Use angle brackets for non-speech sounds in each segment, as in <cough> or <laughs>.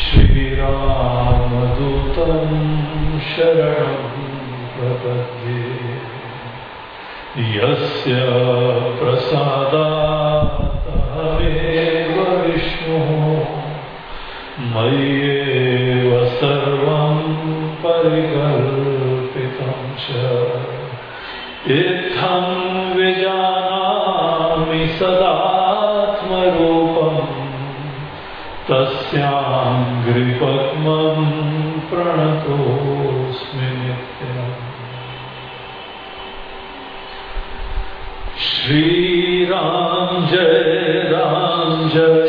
श्रीरामदूतं शरण प्रपद्ये। यस्य विष्णु हरेव विष्णुः मय्येव सर्वं विजानामि सदात्मरूप श्याङ्घ्रिपद्मं प्रणतोऽस्मि नित्यम्। श्रीराम जय राम जय।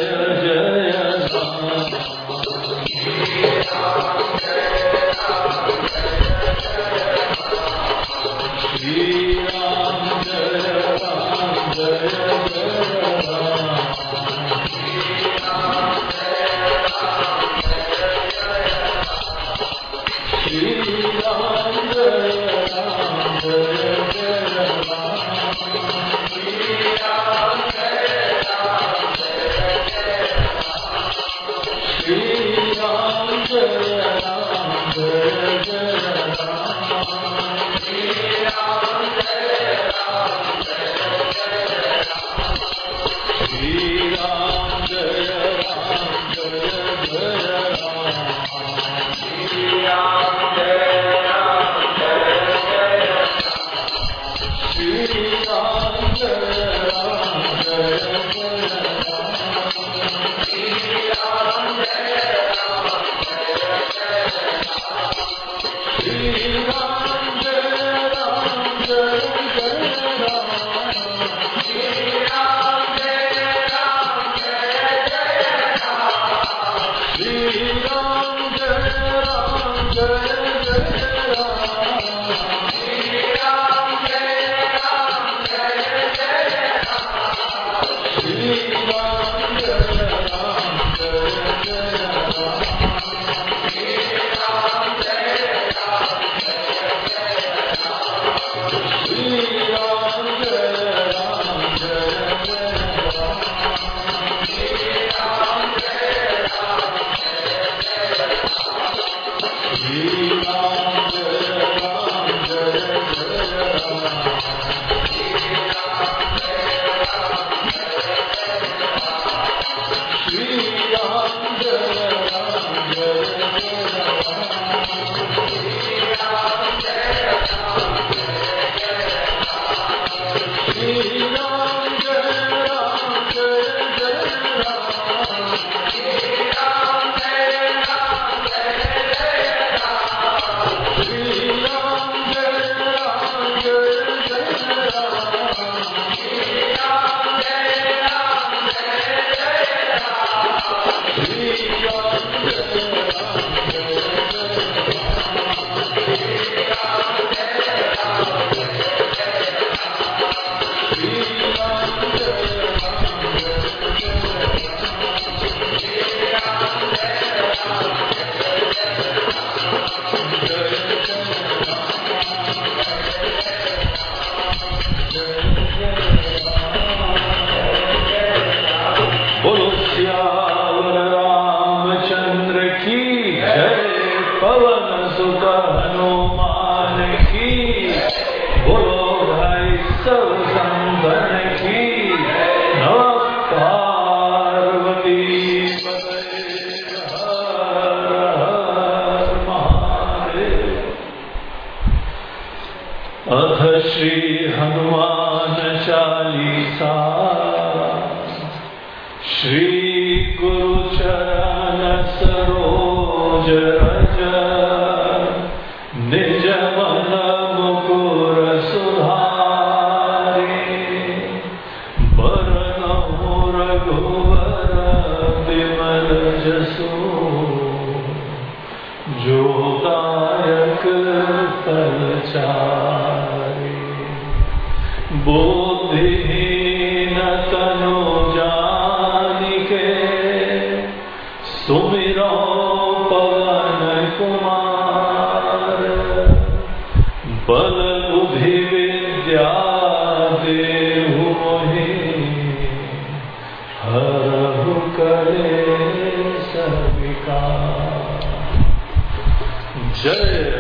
जय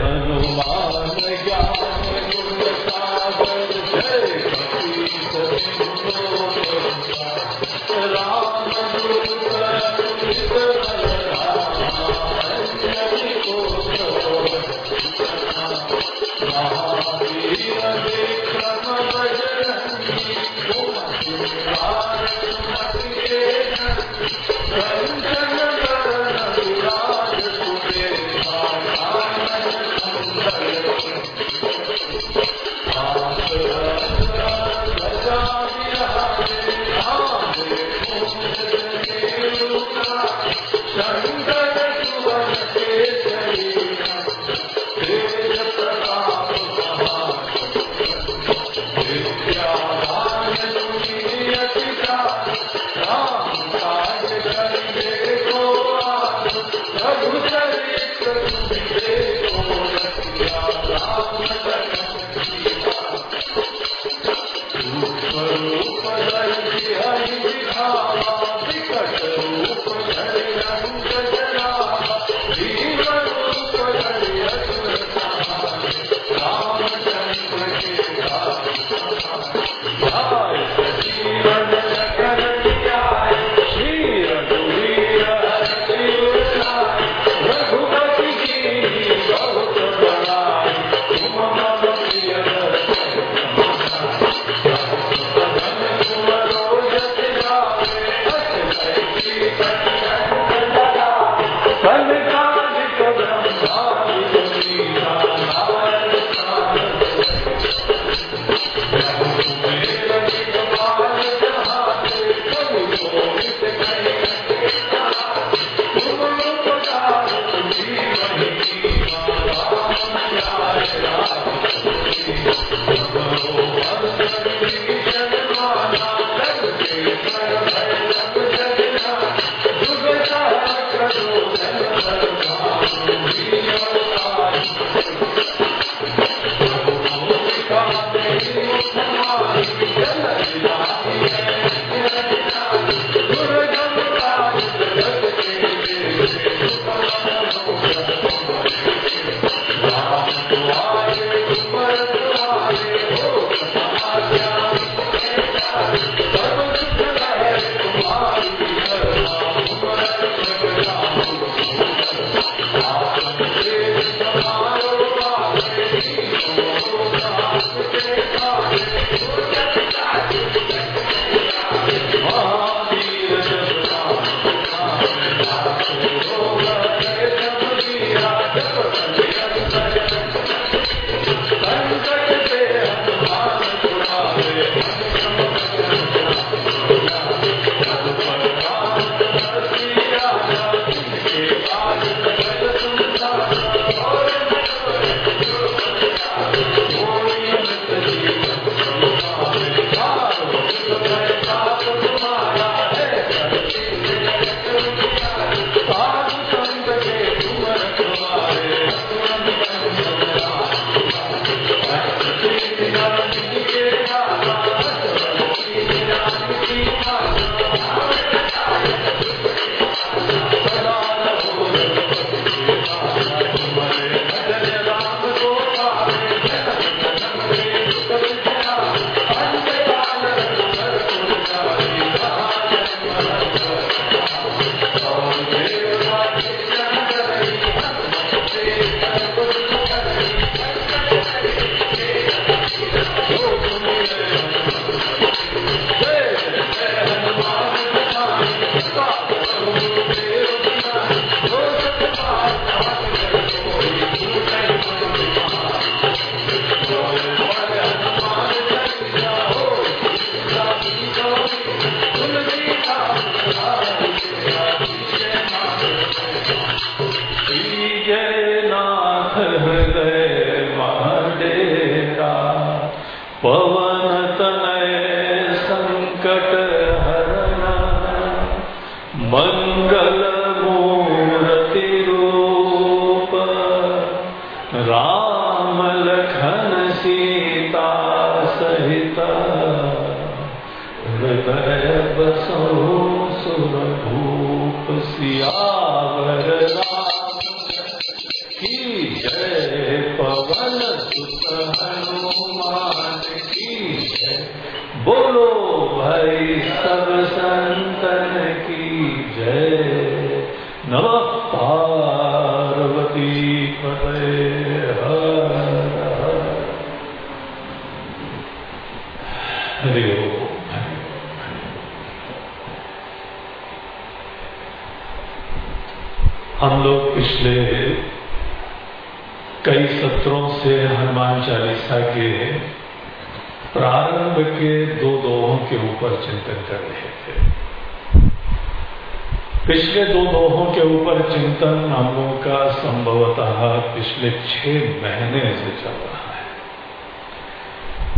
पिछले दो दोहों के ऊपर चिंतन हम लोगों का संभवतः पिछले छह महीने से चल रहा है।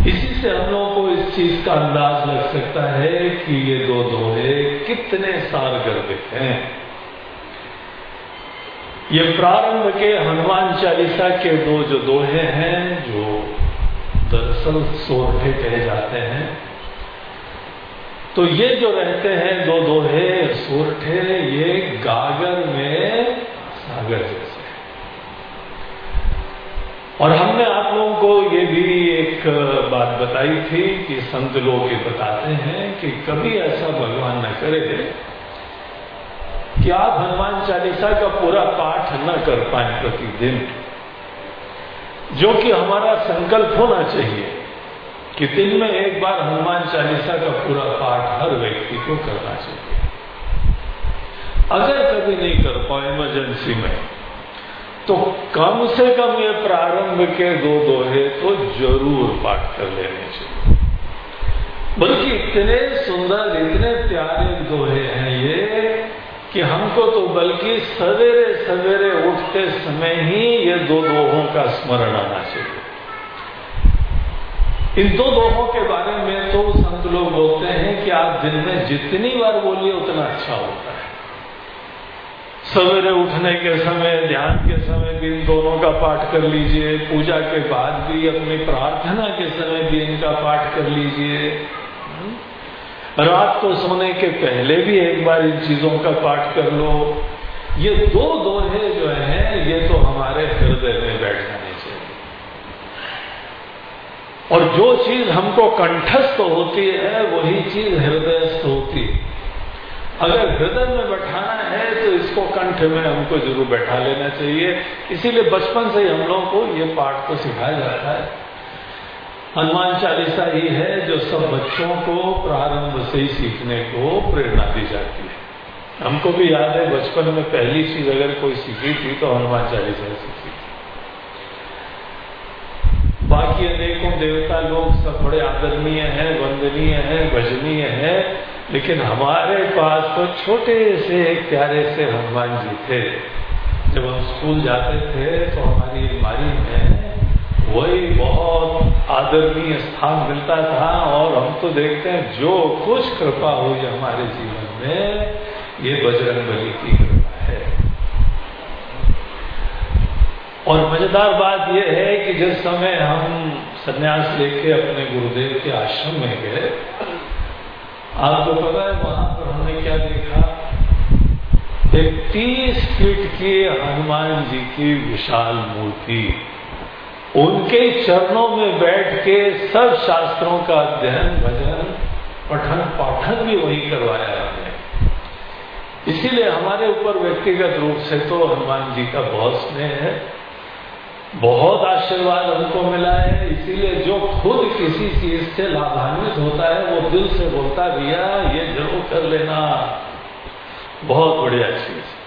इसी से हम लोगों को इस चीज़ का अंदाज लग सकता है कि ये दो दोहे कितने सार गर्भित हैं। ये प्रारंभ के हनुमान चालीसा के दो जो दोहे हैं, जो दरअसल सोरठे कहे जाते हैं तो ये जो रहते हैं, दो दोहे सोरठे ये गागर में सागर जैसे। और हमने आप लोगों को ये भी एक बात बताई थी कि संत लोग ये बताते हैं कि कभी ऐसा भगवान न करे कि आप हनुमान चालीसा का पूरा पाठ न कर पाए प्रतिदिन, जो कि हमारा संकल्प होना चाहिए कि दिन में एक बार हनुमान चालीसा का पूरा पाठ हर व्यक्ति को करना चाहिए। अगर कभी नहीं कर पाए इमरजेंसी में तो कम से कम ये प्रारंभ के दो दोहे तो ज़रूर पाठ कर लेने चाहिए। बल्कि इतने सुंदर, इतने प्यारे दोहे हैं ये कि हमको तो बल्कि सवेरे सवेरे उठते समय ही ये दो दोहों का स्मरण आना चाहिए। इन दो दोहों के बारे में तो संत लोग बोलते हैं कि आप दिन में जितनी बार बोलिए, उतना अच्छा होता है। सवेरे उठने के समय, ध्यान के समय भी इन दोनों का पाठ कर लीजिए। पूजा के बाद भी अपनी प्रार्थना के समय भी इनका पाठ कर लीजिए। रात को सोने के पहले भी एक बार इन चीज़ों का पाठ कर लो। ये दो दोहे जो हैं, ये तो हमारे हृदय में बैठ और जो चीज़ हमको कंठस्थ होती है, वही चीज़ हृदयस्थ होती है। अगर हृदय में बैठाना है तो इसको कंठ में हमको ज़रूर बैठा लेना चाहिए। इसीलिए बचपन से ही हम लोगों को ये पाठ को सिखाया जाता है। हनुमान चालीसा ही है, जो सब बच्चों को प्रारंभ से ही सीखने को प्रेरणा दी जाती है। हमको भी याद है, बचपन में पहली चीज़ अगर कोई सीखी थी तो हनुमान चालीसा सीखी बाकी अनेकों देवता लोग सब बड़े आदरणीय हैं, वंदनीय हैं, भजनीय हैं, लेकिन हमारे पास तो छोटे से प्यारे से हनुमान जी थे। जब हम स्कूल जाते थे तो हमारी अलमारी में वही बहुत आदरणीय स्थान मिलता था और हम तो देखते हैं, जो कुछ कृपा हुई हमारे जीवन में, ये बजरंग बली की कृपा है और मज़ेदार बात यह है कि जिस समय हम सन्यास लेके अपने गुरुदेव के आश्रम में गए आपको पता है वहाँ पर हमने क्या देखा? एक तीस फीट की हनुमान जी की विशाल मूर्ति। उनके चरणों में बैठ के सब शास्त्रों का अध्ययन, भजन, पठन पाठन भी वही करवाया हमने। इसीलिए हमारे ऊपर व्यक्तिगत रूप से तो हनुमान जी का बहुत स्नेह है। बहुत आशीर्वाद हमको मिला है, इसीलिए जो खुद किसी चीज़ से लाभान्वित होता है, वो दिल से बोलता भैया, ये ज़रूर कर लेना। बहुत बढ़िया चीज़।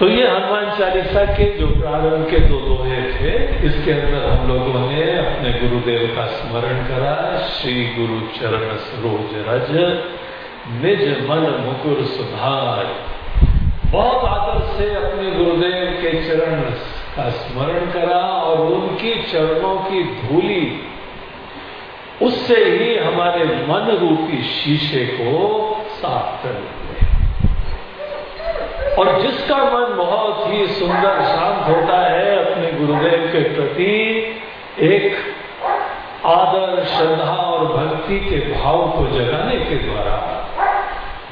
तो ये हनुमान चालीसा के जो प्रारंभ के दो दोहे थे, इसके अंदर हम लोगों ने अपने गुरुदेव का स्मरण करा। श्री गुरु चरण सरोज रज, निज मन मुकुर सुधार। बहुत आदर से अपने गुरुदेव के चरण स्मरण करा और उनकी चरणों की धूली, उससे ही हमारे मन रूपी शीशे को साफ़ कर और जिसका मन बहुत ही सुंदर शांत होता है, अपने गुरुदेव के प्रति एक आदर, श्रद्धा और भक्ति के भाव को जगाने के द्वारा,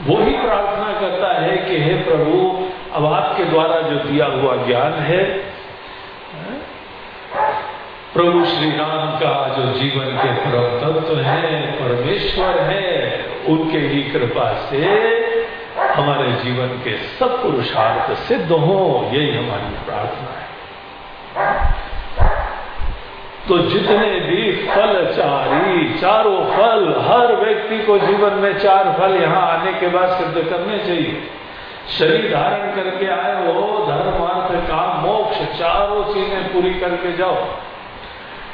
वो ही प्रार्थना करता है कि हे प्रभु, अब आपके द्वारा जो दिया हुआ ज्ञान है प्रभु श्री राम का जो जीवन के परम तत्व है, परमेश्वर है, उनके ही कृपा से हमारे जीवन के सब पुरुषार्थ सिद्ध हो, यही हमारी प्रार्थना है। तो जितने भी फल चारी चारों फल, हर व्यक्ति को जीवन में चार फल यहाँ आने के बाद सिद्ध करने चाहिए। शरीर धारण करके आए हो धर्म अर्थ काम, मोक्ष, चारों चीज़ें पूरी करके जाओ।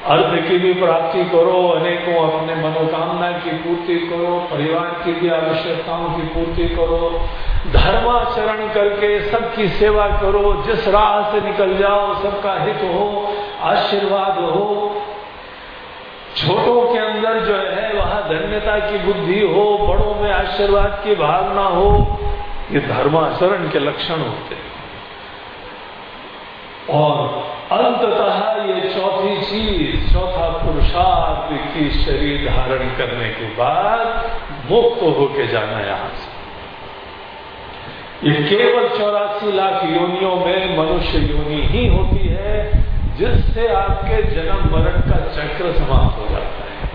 अर्थ की भी प्राप्ति करो, अनेकों अपने मनोकामना की पूर्ति करो, परिवार की भी आवश्यकताओं की पूर्ति करो, धर्माचरण करके सबकी सेवा करो, जिस राह से निकल जाओ, सबका हित हो, आशीर्वाद हो। छोटों के अंदर जो है, वहाँ धन्यता की बुद्धि हो, बड़ों में आशीर्वाद की भावना हो। ये धर्माचरण के लक्षण होते हैं। और अंततः ये चौथी चीज़, चौथा पुरुषार्थ की शरीर धारण करने के बाद मुक्त होके जाना यहाँ से। ये केवल चौरासी लाख योनियों में मनुष्य योनि ही होती है, जिससे आपके जन्म मरण का चक्र समाप्त हो जाता है।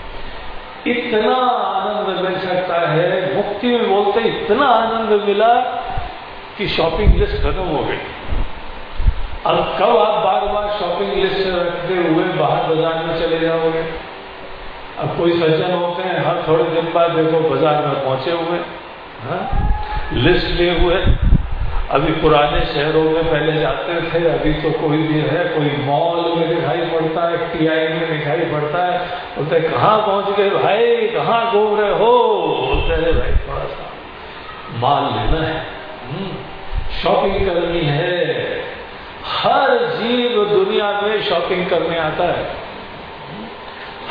इतना आनंद मिल सकता है, मुक्ति में बोलते इतना आनंद मिला कि शॉपिंग लिस्ट खत्म हो गई। अब कब आप बार बार शॉपिंग लिस्ट रखते हुए बाहर बाज़ार में चले जाओगे? अब कोई सज्जन होते हैं हर थोड़े दिन बाद देखो बाज़ार में पहुँचे हुए हा? लिस्ट लिए हुए। अभी पुराने शहरों में पहले जाते थे अभी तो कोई भी है कोई मॉल में दिखाई पड़ता है टीआई में दिखाई पड़ता है। बोलते कहाँ पहुँच गए भाई? कहाँ घूम रहे हो? बोलते हैं भाई थोड़ा सा माल लेना है। शॉपिंग हम्म, करनी है। हर जीव दुनिया में शॉपिंग करने आता है।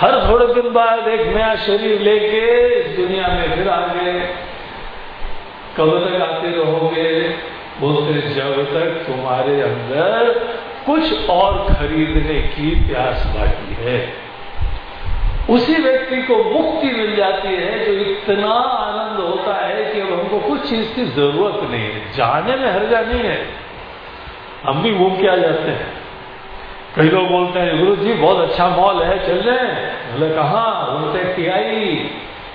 हर थोड़े दिन बाद एक नया शरीर लेके दुनिया में फिर आ गए। कब तक आते रहोगे, बोलते, जब तक तुम्हारे अंदर कुछ और खरीदने की प्यास बाकी है। उसी व्यक्ति को मुक्ति मिल जाती है जो इतना आनंद होता है कि अब हमको कुछ चीज़ की ज़रूरत नहीं है। जाने में हर्जा नहीं है। हम भी घूम के आ जाते हैं। कई लोग बोलते हैं, गुरु जी, बहुत अच्छा मॉल है, चल जाए बोले, कहा? बोलते टीआई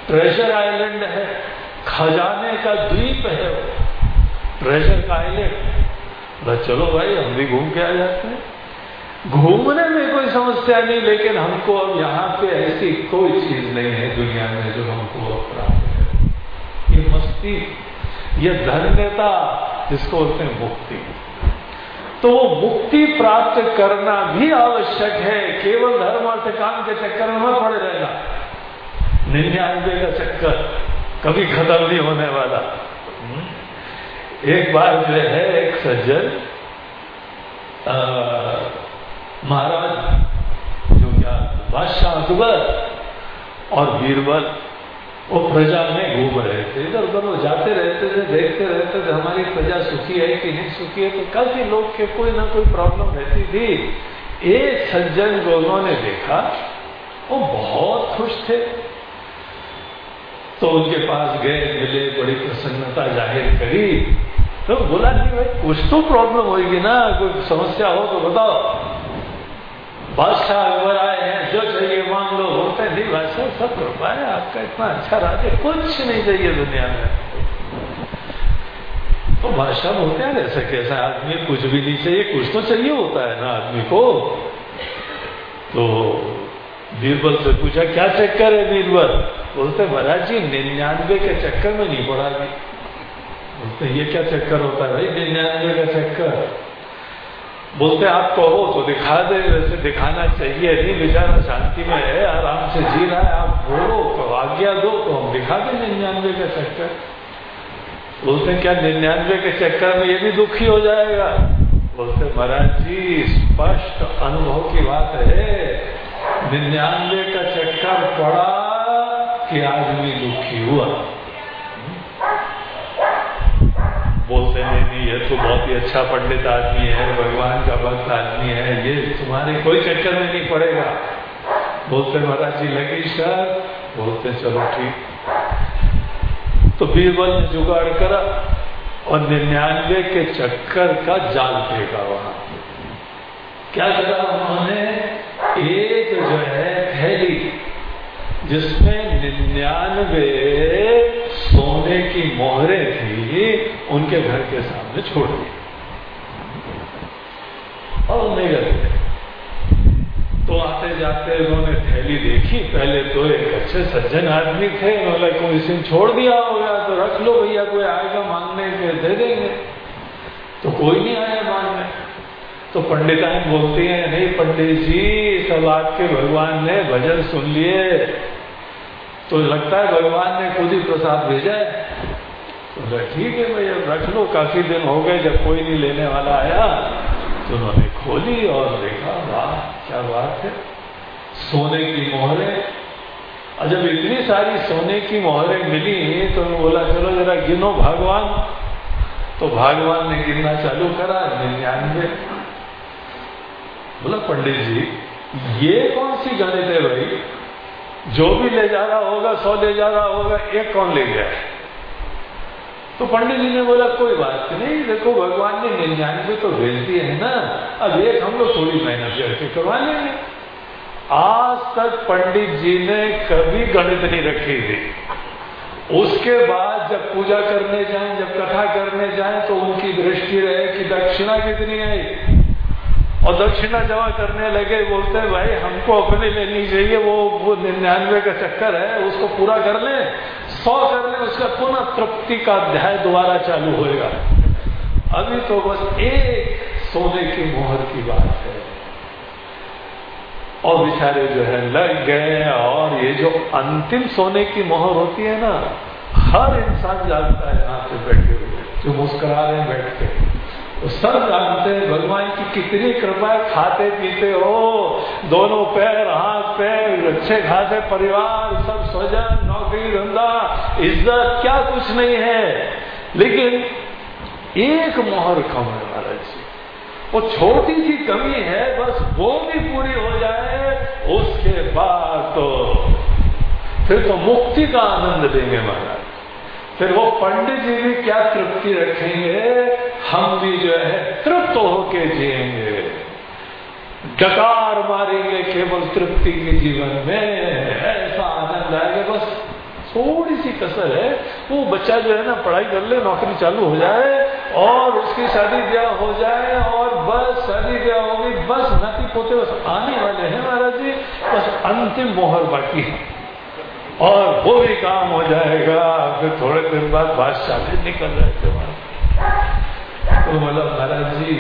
ट्रेजर आइलैंड है। खजाने का द्वीप है वो। ट्रेजर का आइलैंड बस चलो भाई, हम भी घूम के आ जाते हैं। घूमने में कोई समस्या नहीं, लेकिन हमको अब यहाँ पे ऐसी कोई चीज़ नहीं है दुनिया में जो हमको प्राप्त है। ये मस्ती, ये धन्यता, जिसको बोलते हैं मुक्ति। तो मुक्ति प्राप्त करना भी आवश्यक है। केवल धर्म अर्थ काम के चक्कर में पड़े रहना। निन्यानवे का चक्कर कभी खत्म नहीं होने वाला। एक बार जो है, एक सज्जन महाराज, जो क्या, बादशाह अकबर और बीरबल वो प्रजा में घूम रहे थे। इधर उधर वो जाते रहते थे, देखते रहते थे, हमारी प्रजा सुखी है कि नहीं सुखी है? तो काफ़ी लोग के कोई ना कोई प्रॉब्लम रहती थी। एक सज्जन को उन्होंने देखा, वो बहुत खुश थे। तो उनके पास गए, मिले, बड़ी प्रसन्नता ज़ाहिर करी। तो बोला कि भाई, कुछ तो प्रॉब्लम होगी ना, कोई समस्या हो तो बताओ। बादशाह अकबर आए हैं जो चाहिए मांग लो बोलते नहीं सब कृपा है आपका इतना अच्छा राज्य कुछ नहीं चाहिए दुनिया में। तो बादशाह बोलते हैं ऐसा कैसा आदमी कुछ भी नहीं चाहिए, कुछ तो चाहिए होता है ना आदमी को। तो बीरबल से पूछा, क्या चक्कर है बीरबल? बोलते, महाराज जी, निन्यानवे के चक्कर में नहीं पड़ा भी बोलते, ये क्या चक्कर होता है भाई? निन्यानवे का चक्कर? बोलते आप कहो तो दिखा दे, वैसे दिखाना चाहिए नहीं, बेचारा शांति में है, आराम से जी रहा है, आप बोलो तो आज्ञा दो तो हम दिखा दें निन्यानवे का चक्कर। बोलते क्या निन्यानवे के चक्कर में ये भी दुखी हो जाएगा? बोलते महाराज जी, स्पष्ट अनुभव की बात है, निन्यानवे का चक्कर पड़ा कि आदमी दुखी हुआ बोलते नहीं नहीं ये तो बहुत ही अच्छा पंडित आदमी है, भगवान का भक्त आदमी है। ये तुम्हारे कोई चक्कर में नहीं पड़ेगा। बोलते महाराज जी, लगी सर। बोलते, चलो ठीक। तो बीरबल ने जुगाड़ करा और निन्यानवे के चक्कर का जाल फेंका वहाँ। क्या करा उन्होंने? एक जो है, थैली, जिसमें निन्यानवे सोने की मोहरें थी उनके घर के सामने छोड़ दी। और नहीं गए। तो आते जाते उन्होंने थैली देखी। पहले तो एक अच्छे सज्जन आदमी थे। उन्होंने कोई सिंह छोड़ दिया होगा तो रख लो भैया, कोई आएगा मांगने के, दे देंगे। तो कोई नहीं आया मांगने। तो पंडिताएँ बोलती हैं, नहीं पंडित जी, सब आपके भगवान ने भजन सुन लिए। तो लगता है भगवान ने खुद ही प्रसाद भेजा है। तो ठीक है भैया, रख लो, काफ़ी दिन हो गए, जब कोई नहीं लेने वाला आया तो उन्होंने खोली और देखा, वाह, क्या बात है, सोने की मोहरें। और जब इतनी सारी सोने की मोहरें मिली तो बोला, चलो जरा गिनो भगवान। तो भगवान ने गिनना चालू करा, निन्यानवे। बोला, पंडित जी, ये कौन सी गणित है भाई? जो भी ले जा रहा होगा, सौ ले जा रहा होगा, एक कौन ले गया? तो पंडित जी ने बोला, कोई बात नहीं, देखो भगवान ने निन्यानवे तो भेज दिए है ना, अब एक हम लोग थोड़ी मेहनत करके करवा लेंगे। आज तक पंडित जी ने कभी गणित नहीं रखी थी। उसके बाद जब पूजा करने जाएँ, जब कथा करने जाएँ तो उनकी दृष्टि रहे कि दक्षिणा कितनी आई। और दक्षिणा जमा करने लगे, बोलते हैं, भाई, हमको अपने लेनी चाहिए, वो वो निन्यानवे का चक्कर है, उसको पूरा कर ले, सौ कर ले, उसका पुनः तृप्ति का अध्याय दोबारा चालू होएगा। अभी तो बस एक सोने की मोहर की बात है। और बेचारे जो है, लग गए, और ये जो अंतिम सोने की मोहर होती है ना, हर इंसान जानता है यहाँ से बैठे हुए, जो मुस्कुरा रहे बैठ के सब जानते हैं, भगवान की कितनी कृपा खाते पीते हो दोनों पैर, हाथ, पैर, अच्छे खाते परिवार, सब स्वजन, नौकरी, धंधा, इज़्ज़त, क्या कुछ नहीं है। लेकिन एक मोहर कम है महाराज जी, वो छोटी सी कमी है, बस वो भी पूरी हो जाए, उसके बाद तो फिर तो मुक्ति का आनंद लेंगे महाराज। फिर वो पंडित जी भी क्या तृप्ति रखेंगे हम भी जो है तृप्त होके जिएँगे। डकार मारेंगे केवल तृप्ति के जीवन में। ऐसा आनंद आएगा, बस थोड़ी सी कसर है। वो बच्चा जो है ना, पढ़ाई कर ले, नौकरी चालू हो जाए और उसकी शादी ब्याह हो जाए और बस शादी ब्याह होगी बस नती पोते बस आने वाले हैं महाराज जी। बस अंतिम मोहर बाकी है। और वो भी काम हो जाएगा। फिर थोड़े दिन बाद बादशाह निकल रहे थे तो मतलब महाराज जी,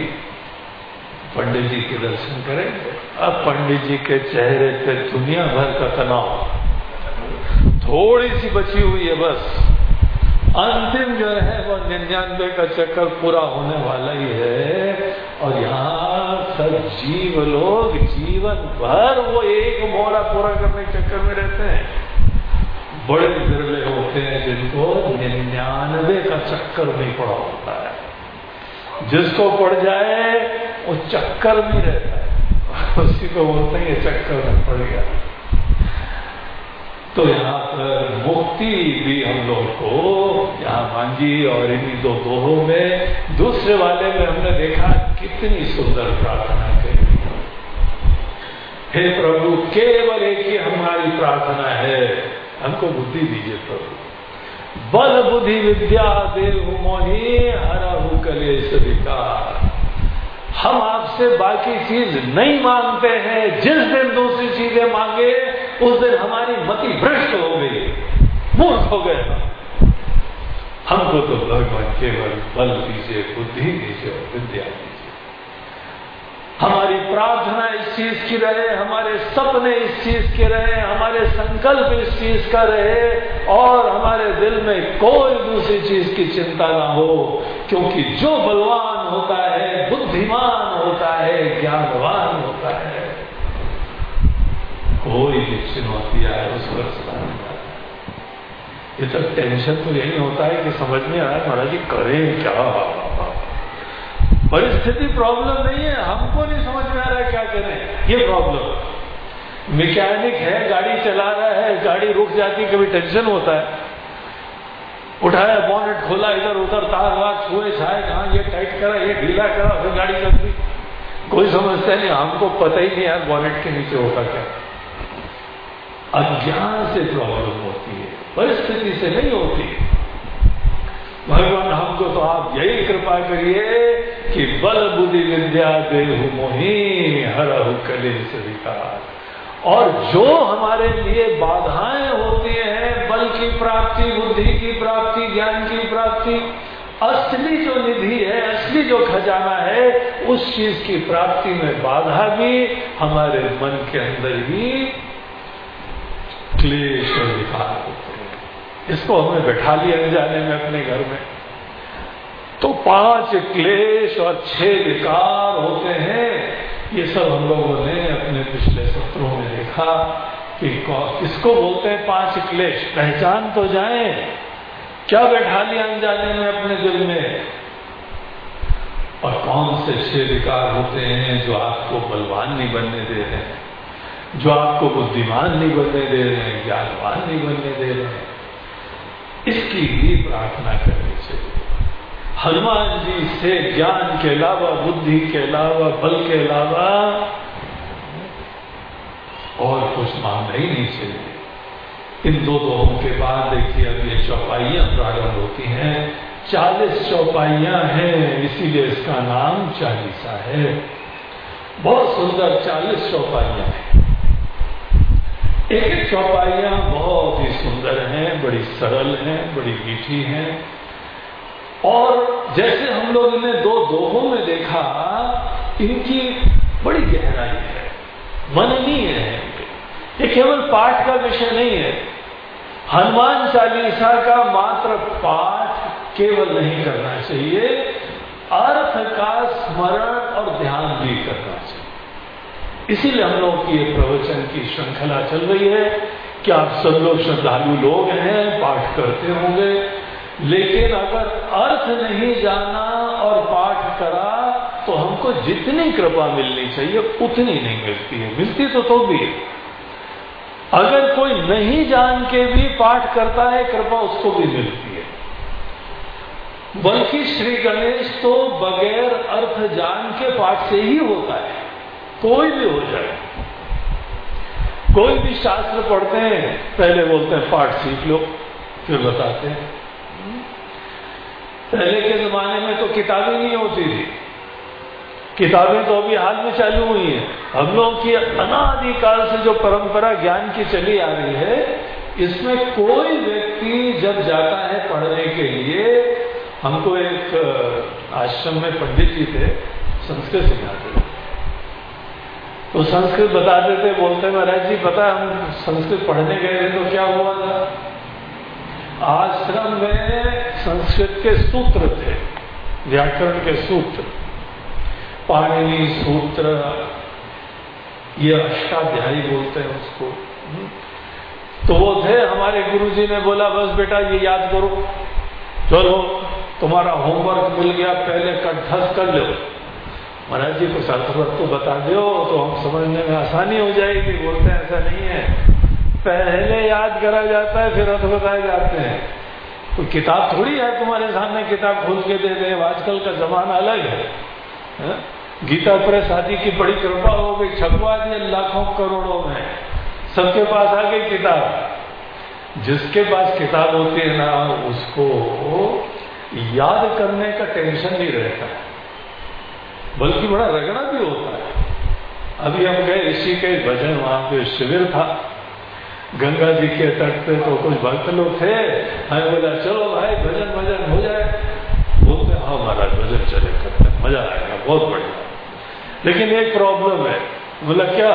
पंडित जी के दर्शन करेंगे अब पंडित जी के चेहरे पे दुनिया भर का तनाव। थोड़ी सी बची हुई है बस। अंतिम जो है वो निन्यानवे का चक्कर पूरा होने वाला ही है। और यहाँ सब जीव लोग जीवन भर वो एक मोरा पूरा करने के चक्कर में रहते हैं। बड़े बिरले होते हैं जिनको निन्यानवे का चक्कर नहीं पड़ा होता है। जिसको पड़ जाए, वो चक्कर में रहता है। <laughs> उसी को बोलते हैं चक्कर में पड़ गया। तो यहाँ पर मुक्ति भी हम लोग को, यहाँ मांगी और इन्हीं दो दोहों में, दूसरे वाले में हमने देखा कितनी सुंदर प्रार्थना करी। हे प्रभु, केवल एक ही हमारी प्रार्थना है। हमको बुद्धि दीजिए प्रभु। बल बुद्धि विद्या देव मोही, हरा कलेश विकार। हम आपसे बाकी चीज़ नहीं मांगते हैं। जिस दिन दूसरी चीज़ें मांगे, उस दिन हमारी मति भ्रष्ट हो गई। मूर्ख हो गए हमको तो भगवान केवल बल दीजिए, बुद्धि दीजिए और विद्या दीजिए। हमारी प्रार्थना इस चीज़ की रहे, हमारे सपने इस चीज़ के रहे, हमारे संकल्प इस चीज़ का रहे दिल में कोई दूसरी चीज़ की चिंता ना हो, क्योंकि जो बलवान होता है, बुद्धिमान होता है, ज्ञानवान होता है, कोई भी चुनौती आए उस पर ये तो टेंशन तो यही होता है कि समझ में आया महाराज जी, करें क्या? परिस्थिति प्रॉब्लम नहीं है, हमको नहीं समझ में आ रहा है क्या करें। ये प्रॉब्लम। मैकेनिक है, गाड़ी चला रहा है, गाड़ी रुक जाती है कभी टेंशन होता है। उठाया बॉनेट खोला, इधर उधर, तार वार छुए, छाए, कहा, ये टाइट करा, ये ढीला करा, फिर गाड़ी चलती। कोई समझता नहीं, हमको पता ही नहीं यार बॉनेट के नीचे होता क्या। अज्ञान से प्रॉब्लम होती है, परिस्थिति से नहीं होती। भगवान, हमको तो आप यही कृपा करिए कि बल, बुद्धि, विद्या, देहु, मोही, हर कले और जो हमारे लिए बाधाएँ होती हैं बल की प्राप्ति, बुद्धि की प्राप्ति, ज्ञान की प्राप्ति, असली जो निधि है, असली जो खजाना है, उस चीज़ की प्राप्ति में बाधा भी हमारे मन के अंदर ही क्लेश और विकार होते हैं। इसको हमें बैठा लिया जाने में अपने घर में। तो पाँच क्लेश और छह विकार होते हैं, ये सब हम लोगों ने अपने पिछले सत्रों में देखा। कि किसको बोलते हैं पाँच क्लेश? पहचान तो जाए। क्या बैठा लिया अनजाने में अपने दिल में? और कौन से छह विकार होते हैं जो आपको बलवान नहीं बनने दे रहे हैं? जो आपको बुद्धिमान नहीं बनने दे रहे हैं, ज्ञानवान नहीं बनने दे रहे हैं? इसकी भी प्रार्थना करनी चाहिए। हनुमान जी से ज्ञान के अलावा, बुद्धि के अलावा, बल के अलावा और कुछ मांगना ही नहीं चाहिए इन दो दोहों के बाद देखिए अब ये चौपाइयाँ प्रारंभ होती हैं। चालीस चौपाइयाँ हैं, इसीलिए इसका नाम चालीसा है। बहुत सुंदर चालीस चौपाइयाँ हैं। एक एक चौपाइयाँ बहुत ही सुंदर हैं, बड़ी सरल हैं, बड़ी मीठी हैं। और जैसे हम लोग इन्हें दो दोहों में देखा, इनकी बड़ी गहराई है। मननीय है। ये केवल पाठ का विषय नहीं है। हनुमान चालीसा का मात्र पाठ केवल नहीं करना चाहिए। अर्थ का स्मरण और ध्यान भी करना चाहिए। इसीलिए हम लोग की प्रवचन की श्रृंखला चल रही है कि आप सब लोग श्रद्धालु लोग हैं, पाठ करते होंगे। लेकिन अगर अर्थ नहीं जाना और पाठ करा तो हमको जितनी कृपा मिलनी चाहिए, उतनी नहीं मिलती है। मिलती तो तो भी है। अगर कोई नहीं जान के भी पाठ करता है, कृपा उसको भी मिलती है। बल्कि श्री गणेश तो बगैर अर्थ जान के पाठ से ही होता है। कोई भी हो जाए। कोई भी शास्त्र पढ़ते हैं, पहले बोलते हैं, पाठ सीख लो, फिर बताते हैं। पहले के जमाने में तो किताबें नहीं होती थी। किताबें तो अभी हाल में चालू हुई हैं। हम लोग की अनादिकाल से जो परंपरा ज्ञान की चली आ रही है, इसमें कोई व्यक्ति जब जाता है पढ़ने के लिए, हमको एक आश्रम में पंडित जी थे, संस्कृत सिखाते थे। तो संस्कृत बताते थे, बोलते महाराज जी, पता हम संस्कृत पढ़ने गए थे तो क्या हुआ था? आश्रम में संस्कृत के सूत्र थे, व्याकरण के सूत्र। पाणिनि सूत्र ये अष्टाध्यायी बोलते हैं उसको। तो वो थे हमारे गुरुजी ने बोला बस बेटा ये याद करो। चलो तुम्हारा होमवर्क मिल गया पहले कंठस्थ कर लो। महाराज जी कुछ अर्थवत तो बता दो तो हम समझने में आसानी हो जाएगी। बोलते हैं ऐसा नहीं है। पहले याद करा जाता है फिर अर्थ बताए जाते हैं। तो किताब थोड़ी है तुम्हारे सामने किताब खोल के दे दे। आजकल का जमाना अलग है, है? गीता प्रेस आदि की बड़ी कृपा हो गई। छपवा दिए लाखों करोड़ों में। सबके पास आ गई किताब। जिसके पास किताब होती है ना, उसको याद करने का टेंशन नहीं रहता। बल्कि बड़ा रगड़ा भी होता है। अभी हम गए ऋषि के भजन, वहाँ पे शिविर था। गंगा जी के तट पे तो कुछ भक्त लोग थे। हमें बोला, चलो भाई, भजन भजन हो जाए। बोलते हाँ महाराज, भजन चले करते मज़ा आएगा, बहुत बढ़िया। लेकिन एक प्रॉब्लम है। बोला, क्या?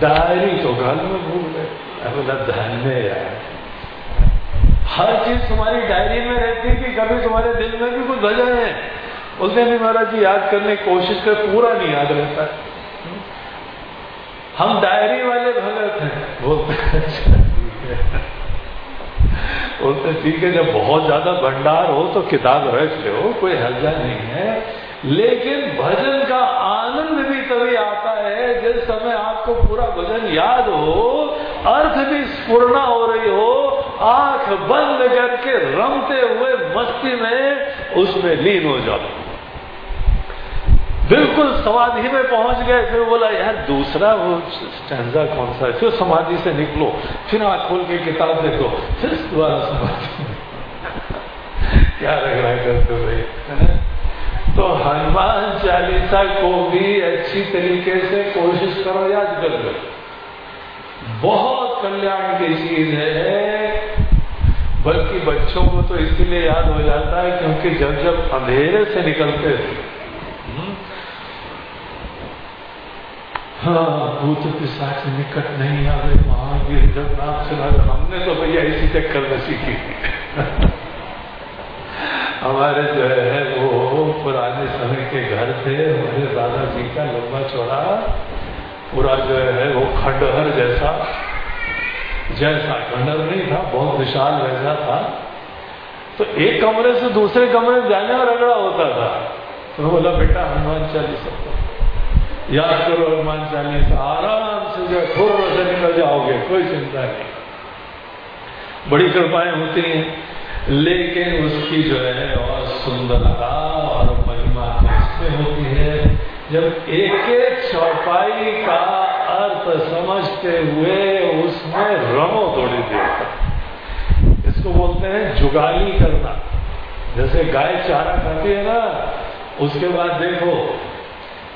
डायरी तो घर में भूल गए। बोला धन्य यार। हर चीज़ तुम्हारी डायरी में रहती है कि कभी तुम्हारे दिल में भी कुछ भजन है। बोलते नहीं महाराज जी याद करने की कोशिश कर, पूरा नहीं याद रहता। हम डायरी वाले भगत हैं। बोलते बोलते, ठीक है, जब बहुत ज़्यादा भंडार हो तो किताब रख लो, कोई हर्जा नहीं है। लेकिन भजन का आनंद भी तभी आता है, जिस समय आपको पूरा भजन याद हो, अर्थ भी स्पूर्णा हो रही हो, आँख बंद करके रमते हुए मस्ती में उसमें लीन हो जाओ। बिल्कुल समाधि में पहुँच गए, फिर बोला, यार, दूसरा वो स्टैंडा कौन सा है? फिर समाधि से निकलो, फिर आँख खोल के किताब देखो, फिर दोबारा समाधि। <laughs> क्या लग रहा है करते भाई तो हनुमान चालीसा को भी अच्छी तरीके से कोशिश करो याद कर लो बहुत कल्याण की चीज़ है। बल्कि बच्चों को तो इसीलिए याद हो जाता है क्योंकि जब जब अंधेरे से निकलते थे हम्म, हाँ भूत पिशाच निकट नहीं आ रहे महावीर जब नाम सुना हमने तो भैया इसी चक्कर में सीखी। हमारे जो है वो पुराने समय के घर थे हमारे दादाजी का लंबा चौड़ा, पूरा जो है वो खंडहर जैसा जैसा, खंडहर नहीं था, बहुत विशाल वैसा था। तो एक कमरे से दूसरे कमरे में जाने और रगड़ा होता था। तो बोला, बेटा, हनुमान चालीसा याद करो, हनुमान चालीसा, आराम से जो ठुर से निकल जाओगे, कोई चिंता नहीं। बड़ी कृपाएँ होती हैं। लेकिन उसकी जो है और सुंदरता और महिमा इसमें होती है, जब एक एक चौपाई का अर्थ समझते हुए उसमें रमो थोड़ी देर तक। इसको बोलते हैं जुगाली करना। जैसे गाय चारा खाती है ना, उसके बाद देखो,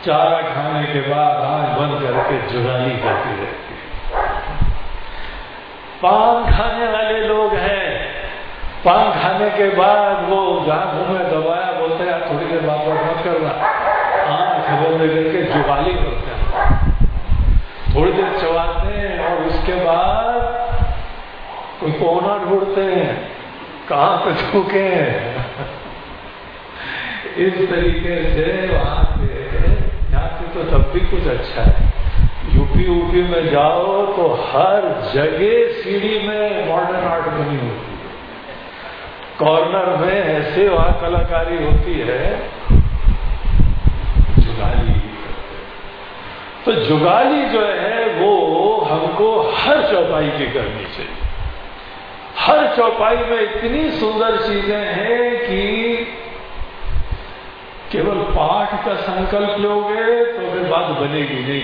चारा खाने के बाद आँख बंद करके जुगाली करती रहती है। पान खाने वाले लोग हैं पान खाने के बाद वो जहाँ मुँह में दबाया, बोलते हैं थोड़ी देर बाद मत करना। आँख बंद करके जुगाली करते हैं। थोड़ी देर चबाते हैं और उसके बाद कोई कोना ढूंढते हैं, कहाँ पे थूके इस तरीके से वहाँ पे यहाँ से तो तब भी कुछ अच्छा है। यूपी यूपी में जाओ तो हर जगह सीढ़ी में मॉडर्न आर्ट बनी होती है। कॉर्नर में ऐसे वहाँ कलाकारी होती है, जुगाली तो जुगाली जो है, वो हमको हर चौपाई की करनी चाहिए। हर चौपाई में इतनी सुंदर चीज़ें हैं कि केवल पाठ का संकल्प लोगे तो फिर बात बनेगी नहीं।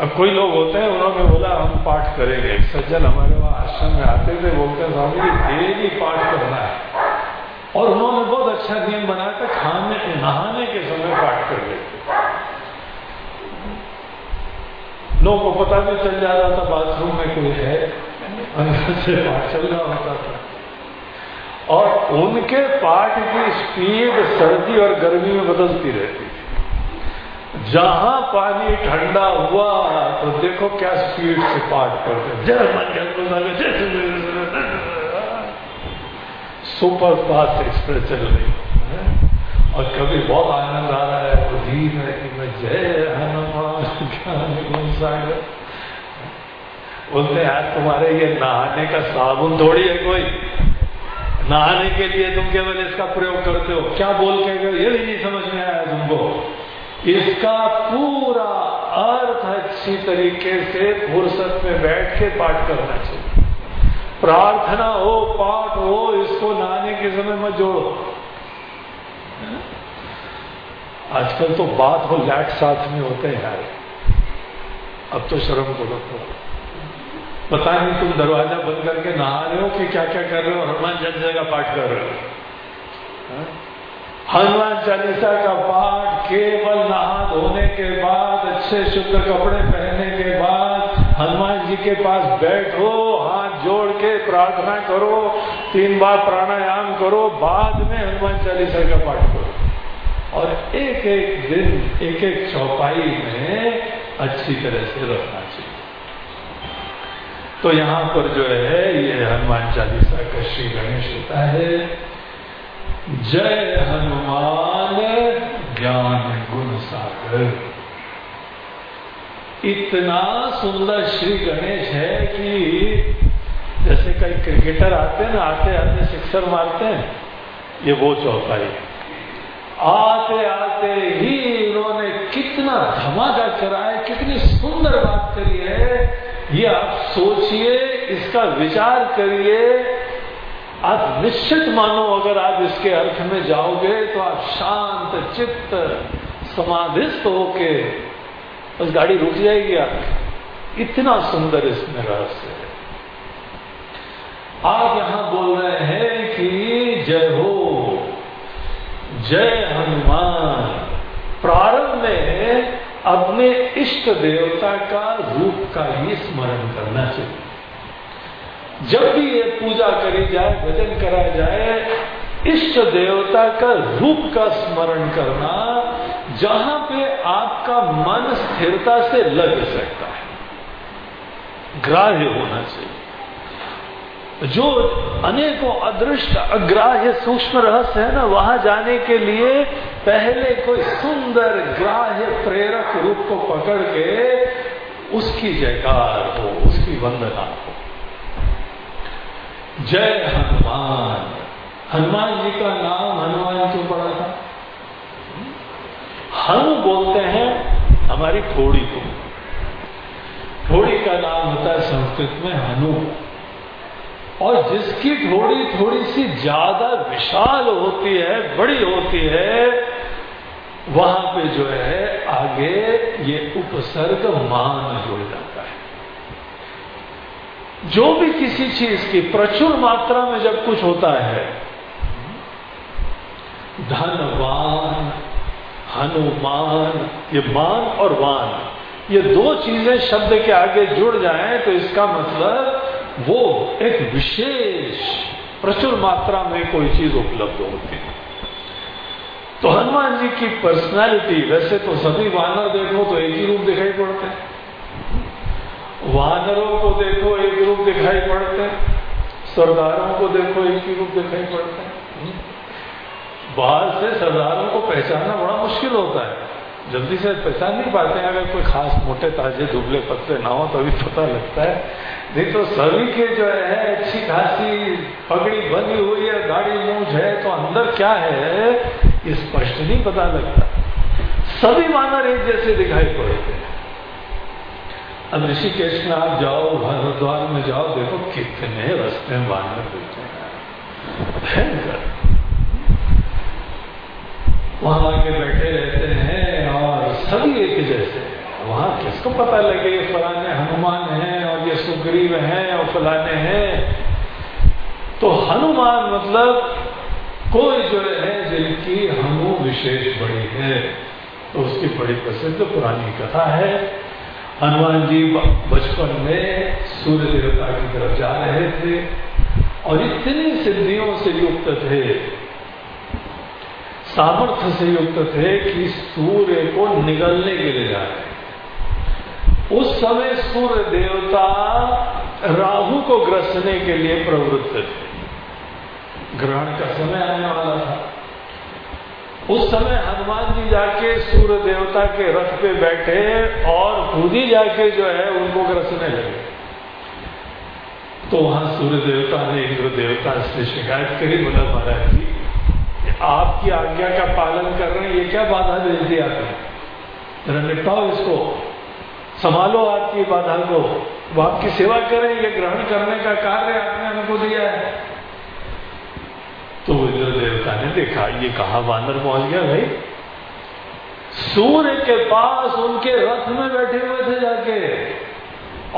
अब कोई लोग होते हैं, उन्होंने बोला, हम पाठ करेंगे. सज्जन हमारे वहाँ आश्रम में आते थे, बोलते स्वामी डेली पाठ करना है। और उन्होंने बहुत अच्छा नियम बनाया था, खाने, नहाने के समय पाठ कर लेते लोगों को पता भी चल जा रहा था, बाथरूम में कोई है, अंदर से पाठ चल रहा होता था। और उनके पाठ की स्पीड सर्दी और गर्मी में बदलती रहती जहाँ पानी ठंडा हुआ तो देखो क्या स्पीड से पाठ करते जय मन जय सुपर फास्ट एक्सप्रेस चल रही और कभी बहुत आनंद आ रहा है तो धीरे कि मैं जय हनुमान सागर बोलते यार तुम्हारे ये नहाने का साबुन थोड़ी है कोई? नहाने के लिए तुम केवल इसका प्रयोग करते हो। क्या बोल के ये नहीं समझ में आया तुमको। इसका पूरा अर्थ अच्छी तरीके से फुर्सत में बैठ के पाठ करना चाहिए। प्रार्थना हो, पाठ हो, इसको नहाने के समय मत जोड़ो। आजकल तो बात हो, लैट साथ में होते हैं यार। अब तो शर्म करो। तो पता नहीं तुम दरवाज़ा बंद करके नहा रहे हो कि क्या क्या कर रहे हो हनुमान जन का पाठ कर रहे हो। हाँ? हनुमान चालीसा का पाठ केवल नहा धोने के बाद, अच्छे शुद्ध कपड़े पहनने के बाद, हनुमान जी के पास बैठो, हाथ जोड़ के प्रार्थना करो, तीन बार प्राणायाम करो, बाद में हनुमान चालीसा का पाठ करो। और एक एक दिन एक एक चौपाई में अच्छी तरह से रखना चाहिए। तो यहाँ पर जो है, ये हनुमान चालीसा का श्री गणेश होता है। जय हनुमान ज्ञान गुण सागर। इतना सुंदर श्री गणेश है कि जैसे कई क्रिकेटर आते हैं ना, आते आते सिक्सर मारते हैं। ये वो चौपाई आते आते ही इन्होंने कितना धमाका करा है, कितनी सुंदर बात करी है। ये आप सोचिए, इसका विचार करिए आप निश्चित मानो, अगर आप इसके अर्थ में जाओगे तो आप शांत, चित्त, समाधिस्थ होके बस गाड़ी रुक जाएगी आप इतना सुंदर इसमें रहस्य है। आप यहाँ बोल रहे हैं कि जय हो, जय हनुमान। प्रारंभ में अपने इष्ट देवता का रूप का ही स्मरण करना चाहिए। जब भी ये पूजा करी जाए, भजन करा जाए, इष्ट देवता का रूप का स्मरण करना जहाँ पे आपका मन स्थिरता से लग सकता है। ग्राह्य होना चाहिए। जो अनेकों अदृष्ट अग्राह्य सूक्ष्म रहस्य है ना, वहाँ जाने के लिए पहले कोई सुंदर ग्राह्य प्रेरक रूप को पकड़ के उसकी जयकार हो, उसकी वंदना हो। जय हनुमान। हनुमान जी का नाम हनुमान क्यों पड़ा था? हनु बोलते हैं हमारी थोड़ी को। थोड़ी का नाम होता है संस्कृत में हनु। और जिसकी थोड़ी थोड़ी सी ज़्यादा विशाल होती है, बड़ी होती है, वहाँ पे जो है, आगे ये उपसर्ग मान जुड़ जाता है। जो भी किसी चीज़ की प्रचुर मात्रा में जब कुछ होता है धनवान हनुमान, ये मान और वान, ये दो चीज़ें शब्द के आगे जुड़ जाएँ तो इसका मतलब वो एक विशेष, प्रचुर मात्रा में कोई चीज़ उपलब्ध होती है। तो हनुमान जी की पर्सनालिटी वैसे तो सभी वानर देखो तो एक ही रूप दिखाई पड़ते हैं। वानरों को देखो, एक रूप दिखाई पड़ते हैं। सरदारों को देखो, एक ही रूप दिखाई पड़ते हैं। बाहर से सरदारों को पहचानना बड़ा मुश्किल होता है। जल्दी से पहचान नहीं पाते हैं। अगर कोई खास मोटे ताजे दुबले पतले ना हो तो अभी पता लगता है। नहीं तो सभी के जो है, अच्छी खासी पगड़ी बनी हुई है, गाड़ी मूझ है तो अंदर क्या है, ये स्पष्ट नहीं पता लगता। सभी मानर एक जैसे दिखाई पड़ते हैं। अब ऋषिकेश में आप जाओ, भरद्वार में जाओ, देखो कितने रस्ते में वानर बैठे हैं। वहाँ आके बैठे रहते हैं और सभी एक जैसे वहाँ किसको पता लगे ये फलाने हनुमान हैं और ये सुग्रीव हैं और फलाने हैं? तो हनुमान मतलब कोई जो है जिनकी हनु विशेष बड़ी है। तो उसकी बड़ी प्रसिद्ध पुरानी कथा है। हनुमान जी बचपन में सूर्य देवता की तरफ़ जा रहे थे और इतनी सिद्धियों से युक्त थे, सामर्थ्य से युक्त थे कि सूर्य को निगलने के लिए जा रहे उस समय सूर्य देवता राहु को ग्रसने के लिए प्रवृत्त थे। ग्रहण का समय आने वाला था। उस समय हनुमान जी जाके सूर्य देवता के रथ पे बैठे और खुद ही जाके जो है उनको ग्रसने लगे। तो वहाँ सूर्य देवता ने इंद्र देवता से शिकायत करी, बोला, महाराज जी आपकी आज्ञा का पालन कर रहे हैं, ये क्या बाधा दे दी आपने? जरा निपटाओ इसको। संभालो आपकी बाधा को। वो आपकी सेवा करें, ये ग्रहण करने का कार्य आपने हमको दिया है। तो इंद्र देवता ने देखा, ये कहा वानर पहुँच गया भाई? सूर्य के पास उनके रथ में बैठे हुए थे जाके।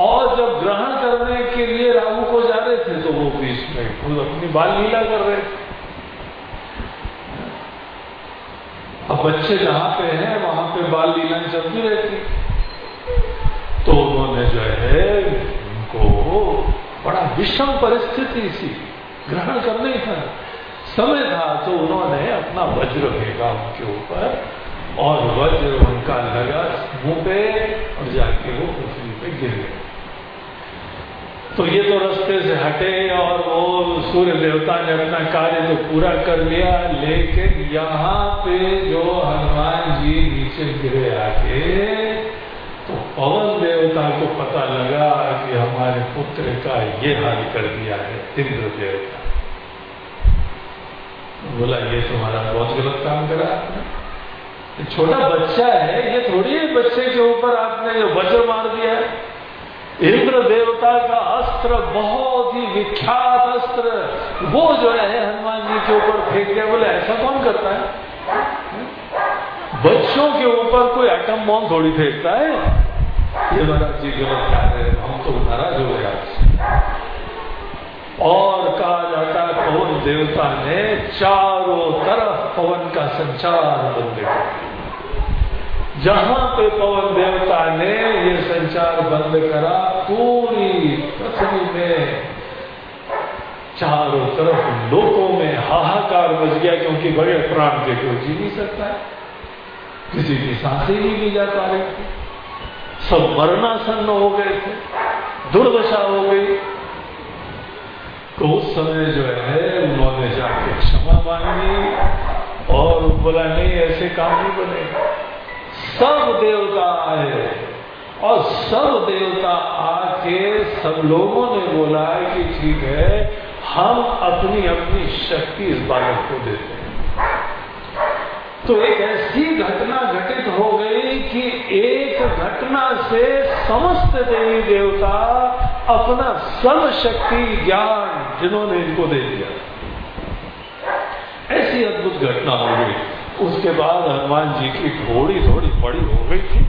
और जब ग्रहण करने के लिए राहु को जा रहे थे तो वो बीच में खुद अपनी बाल लीला कर रहे थे। अब बच्चे जहाँ पे हैं, वहाँ पे बाल लीला चलती रहती। तो उन्होंने जो है, उनको बड़ा विषम परिस्थिति सी, ग्रहण करने था समय था तो उन्होंने अपना वज्र फेंका उनके ऊपर और वज्र उनका लगा मुँह पे और जाके वो पृथ्वी पे गिर। गए तो ये तो रास्ते से हटे और वो सूर्य देवता ने अपना कार्य तो पूरा कर लिया, लेकिन यहाँ पे जो हनुमान जी नीचे गिरे आके तो पवन देवता को पता लगा कि हमारे पुत्र का ये हाल कर दिया है, इंद्र देवता। बोला, ये तुम्हारा बहुत गलत काम करा छोटा बच्चा है, ये थोड़ी बच्चे के ऊपर आपने वज्र मार दिया है। इंद्र देवता का अस्त्र बहुत ही विख्यात अस्त्र वो जो है, हनुमान जी के ऊपर फेंक दिया, बोले, ऐसा कौन करता है? बच्चों के ऊपर कोई एटम बॉम्ब थोड़ी फेंकता है? ये महाराज जी गलत कह रहे हम तो नाराज़ हो गए और कहा जाता है पवन देवता ने चारों तरफ़ पवन का संचार बंद कर जहाँ पे पवन देवता ने ये संचार बंद करा, पूरी पृथ्वी में चारों तरफ़ लोगों में हाहाकार बच गया क्योंकि बड़े प्राण के कोई जी नहीं सकता है। किसी की साँसें नहीं ली जा पा रही थी। सब मरणासन्न हो गए थे, दुर्दशा हो गई। तो उस समय जो है, उन्होंने जाके क्षमा मांगी और बोला, नहीं, ऐसे काम नहीं बनेगा। सब देवता आए और सब देवता आके सब लोगों ने बोला कि ठीक है, हम अपनी अपनी शक्ति इस बालक को देते तो एक ऐसी घटना घटित हो गई कि एक घटना से समस्त देवी देवता अपना सर्व शक्ति ज्ञान जिन्होंने इनको दे दिया। ऐसी अद्भुत घटना हो गई। उसके बाद हनुमान जी की थोड़ी थोड़ी बड़ी हो गई थी।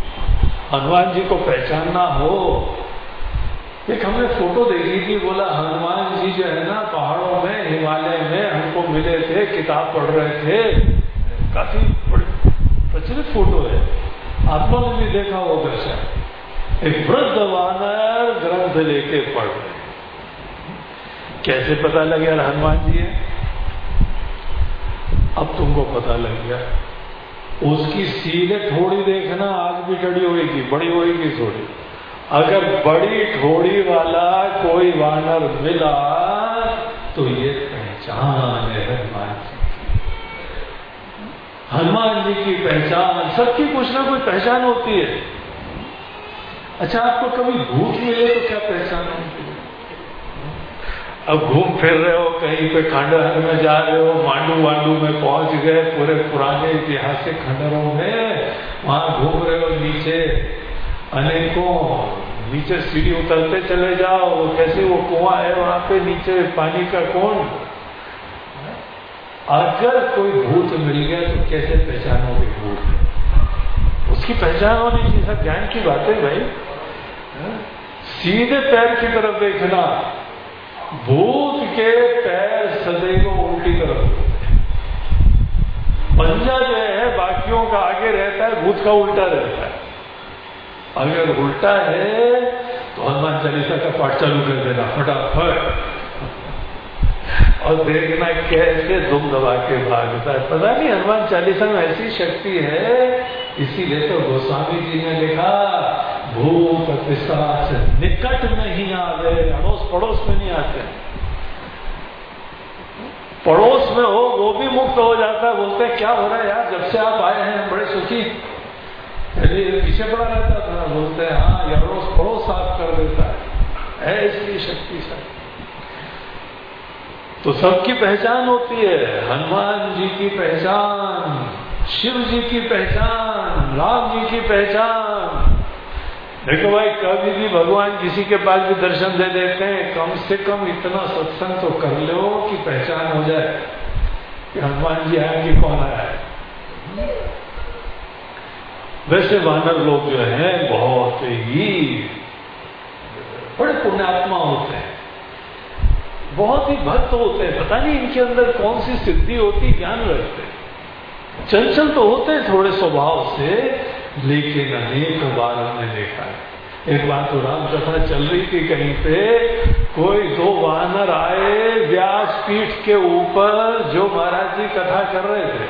हनुमान जी को पहचानना हो। एक हमने फ़ोटो देखी थी बोला, हनुमान जी जो है ना, पहाड़ों में, हिमालय में हमको मिले थे, किताब पढ़ रहे थे। काफ़ी प्रचलित फ़ोटो है। लोगों ने भी देखा वो दर्शन एक वृद्ध वानर ग्रंथ लेके पढ़ रहे कैसे पता लग गया हनुमान जी है? अब तुमको पता लग गया। उसकी सीधे थोड़ी देखना, आग भी टड़ी होगी बड़ी होगी थोड़ी। अगर बड़ी थोड़ी वाला कोई वानर मिला तो ये पहचान है हनुमान हनुमान जी की पहचान, सबकी कुछ ना कोई पहचान होती है। अच्छा आपको कभी भूख मिले तो क्या पहचान होती है? अब घूम फिर रहे हो, कहीं पे खंडहर में जा रहे हो, मांडू वांडू में पहुँच गए, पूरे पुराने ऐतिहासिक खंडहरों में, वहाँ घूम रहे हो नीचे। अनेकों नीचे सीढ़ी उतरते चले जाओ कैसे वो कुआँ है, वहाँ पे नीचे पानी का कौन अगर कोई भूत मिल गया तो कैसे पहचानोगे भूत? उसकी पहचान होनी चाहिए, सब ज्ञान की बात है भाई। सीधे पैर की तरफ़ देखना। भूत के पैर सदैव उल्टी तरफ़ पंजा जो है, बाकियों का आगे रहता है, भूत का उल्टा रहता है। अगर उल्टा है तो हनुमान चालीसा का पाठ चालू कर देना, फटाफट। और देखना कैसे दुम दबा के भागता है। पता नहीं, हनुमान चालीसा में ऐसी शक्ति है, इसीलिए तो गोस्वामी जी ने लिखा, भूत पिशाच निकट नहीं आ गए अड़ोस पड़ोस में नहीं आते। पड़ोस में हो, वो भी मुक्त हो जाता है बोलते क्या हो रहा है यार, जब से आप आए हैं, बड़े सुखी। पहले पीछे पड़ा रहता था, बोलते हैं हाँ ये अड़ोस पड़ोस साफ़ कर देता है। सर तो सबकी पहचान होती है। हनुमान जी की पहचान, शिव जी की पहचान, राम जी की पहचान। देखो भाई, कभी भी भगवान किसी के पास भी दर्शन दे देते हैं, कम से कम इतना सत्संग तो कर लो कि पहचान हो जाए कि हनुमान जी आए कि कौन आया है। वैसे वानर लोग जो हैं, बहुत ही बड़े पुण्यात्मा होते हैं। बहुत ही भक्त होते हैं। पता नहीं इनके अंदर कौन सी सिद्धि होती, ज्ञान रखते चंचल तो होते हैं थोड़े स्वभाव से, लेकिन अनेक बार हमने देखा है। एक बात तो राम कथा चल रही थी कहीं पे, कोई दो वानर आए व्यास पीठ के ऊपर जो महाराज जी कथा कर रहे थे।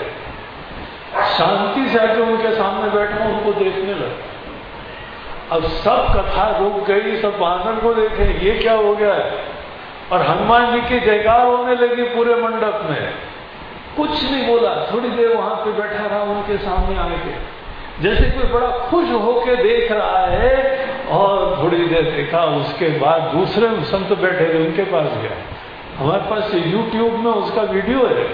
शांति से आके उनके सामने बैठा, उनको देखने लगा। अब सब कथा रुक गई, सब वानर को देखे, ये क्या हो गया है? और हनुमान जी की जयकार होने लगी पूरे मंडप में। कुछ नहीं बोला, थोड़ी देर वहाँ पे बैठा रहा, उनके सामने आके जैसे कोई बड़ा खुश होके देख रहा है, और थोड़ी देर देखा, उसके बाद दूसरे संत बैठे थे, उनके पास गया। हमारे पास यूट्यूब में उसका वीडियो है।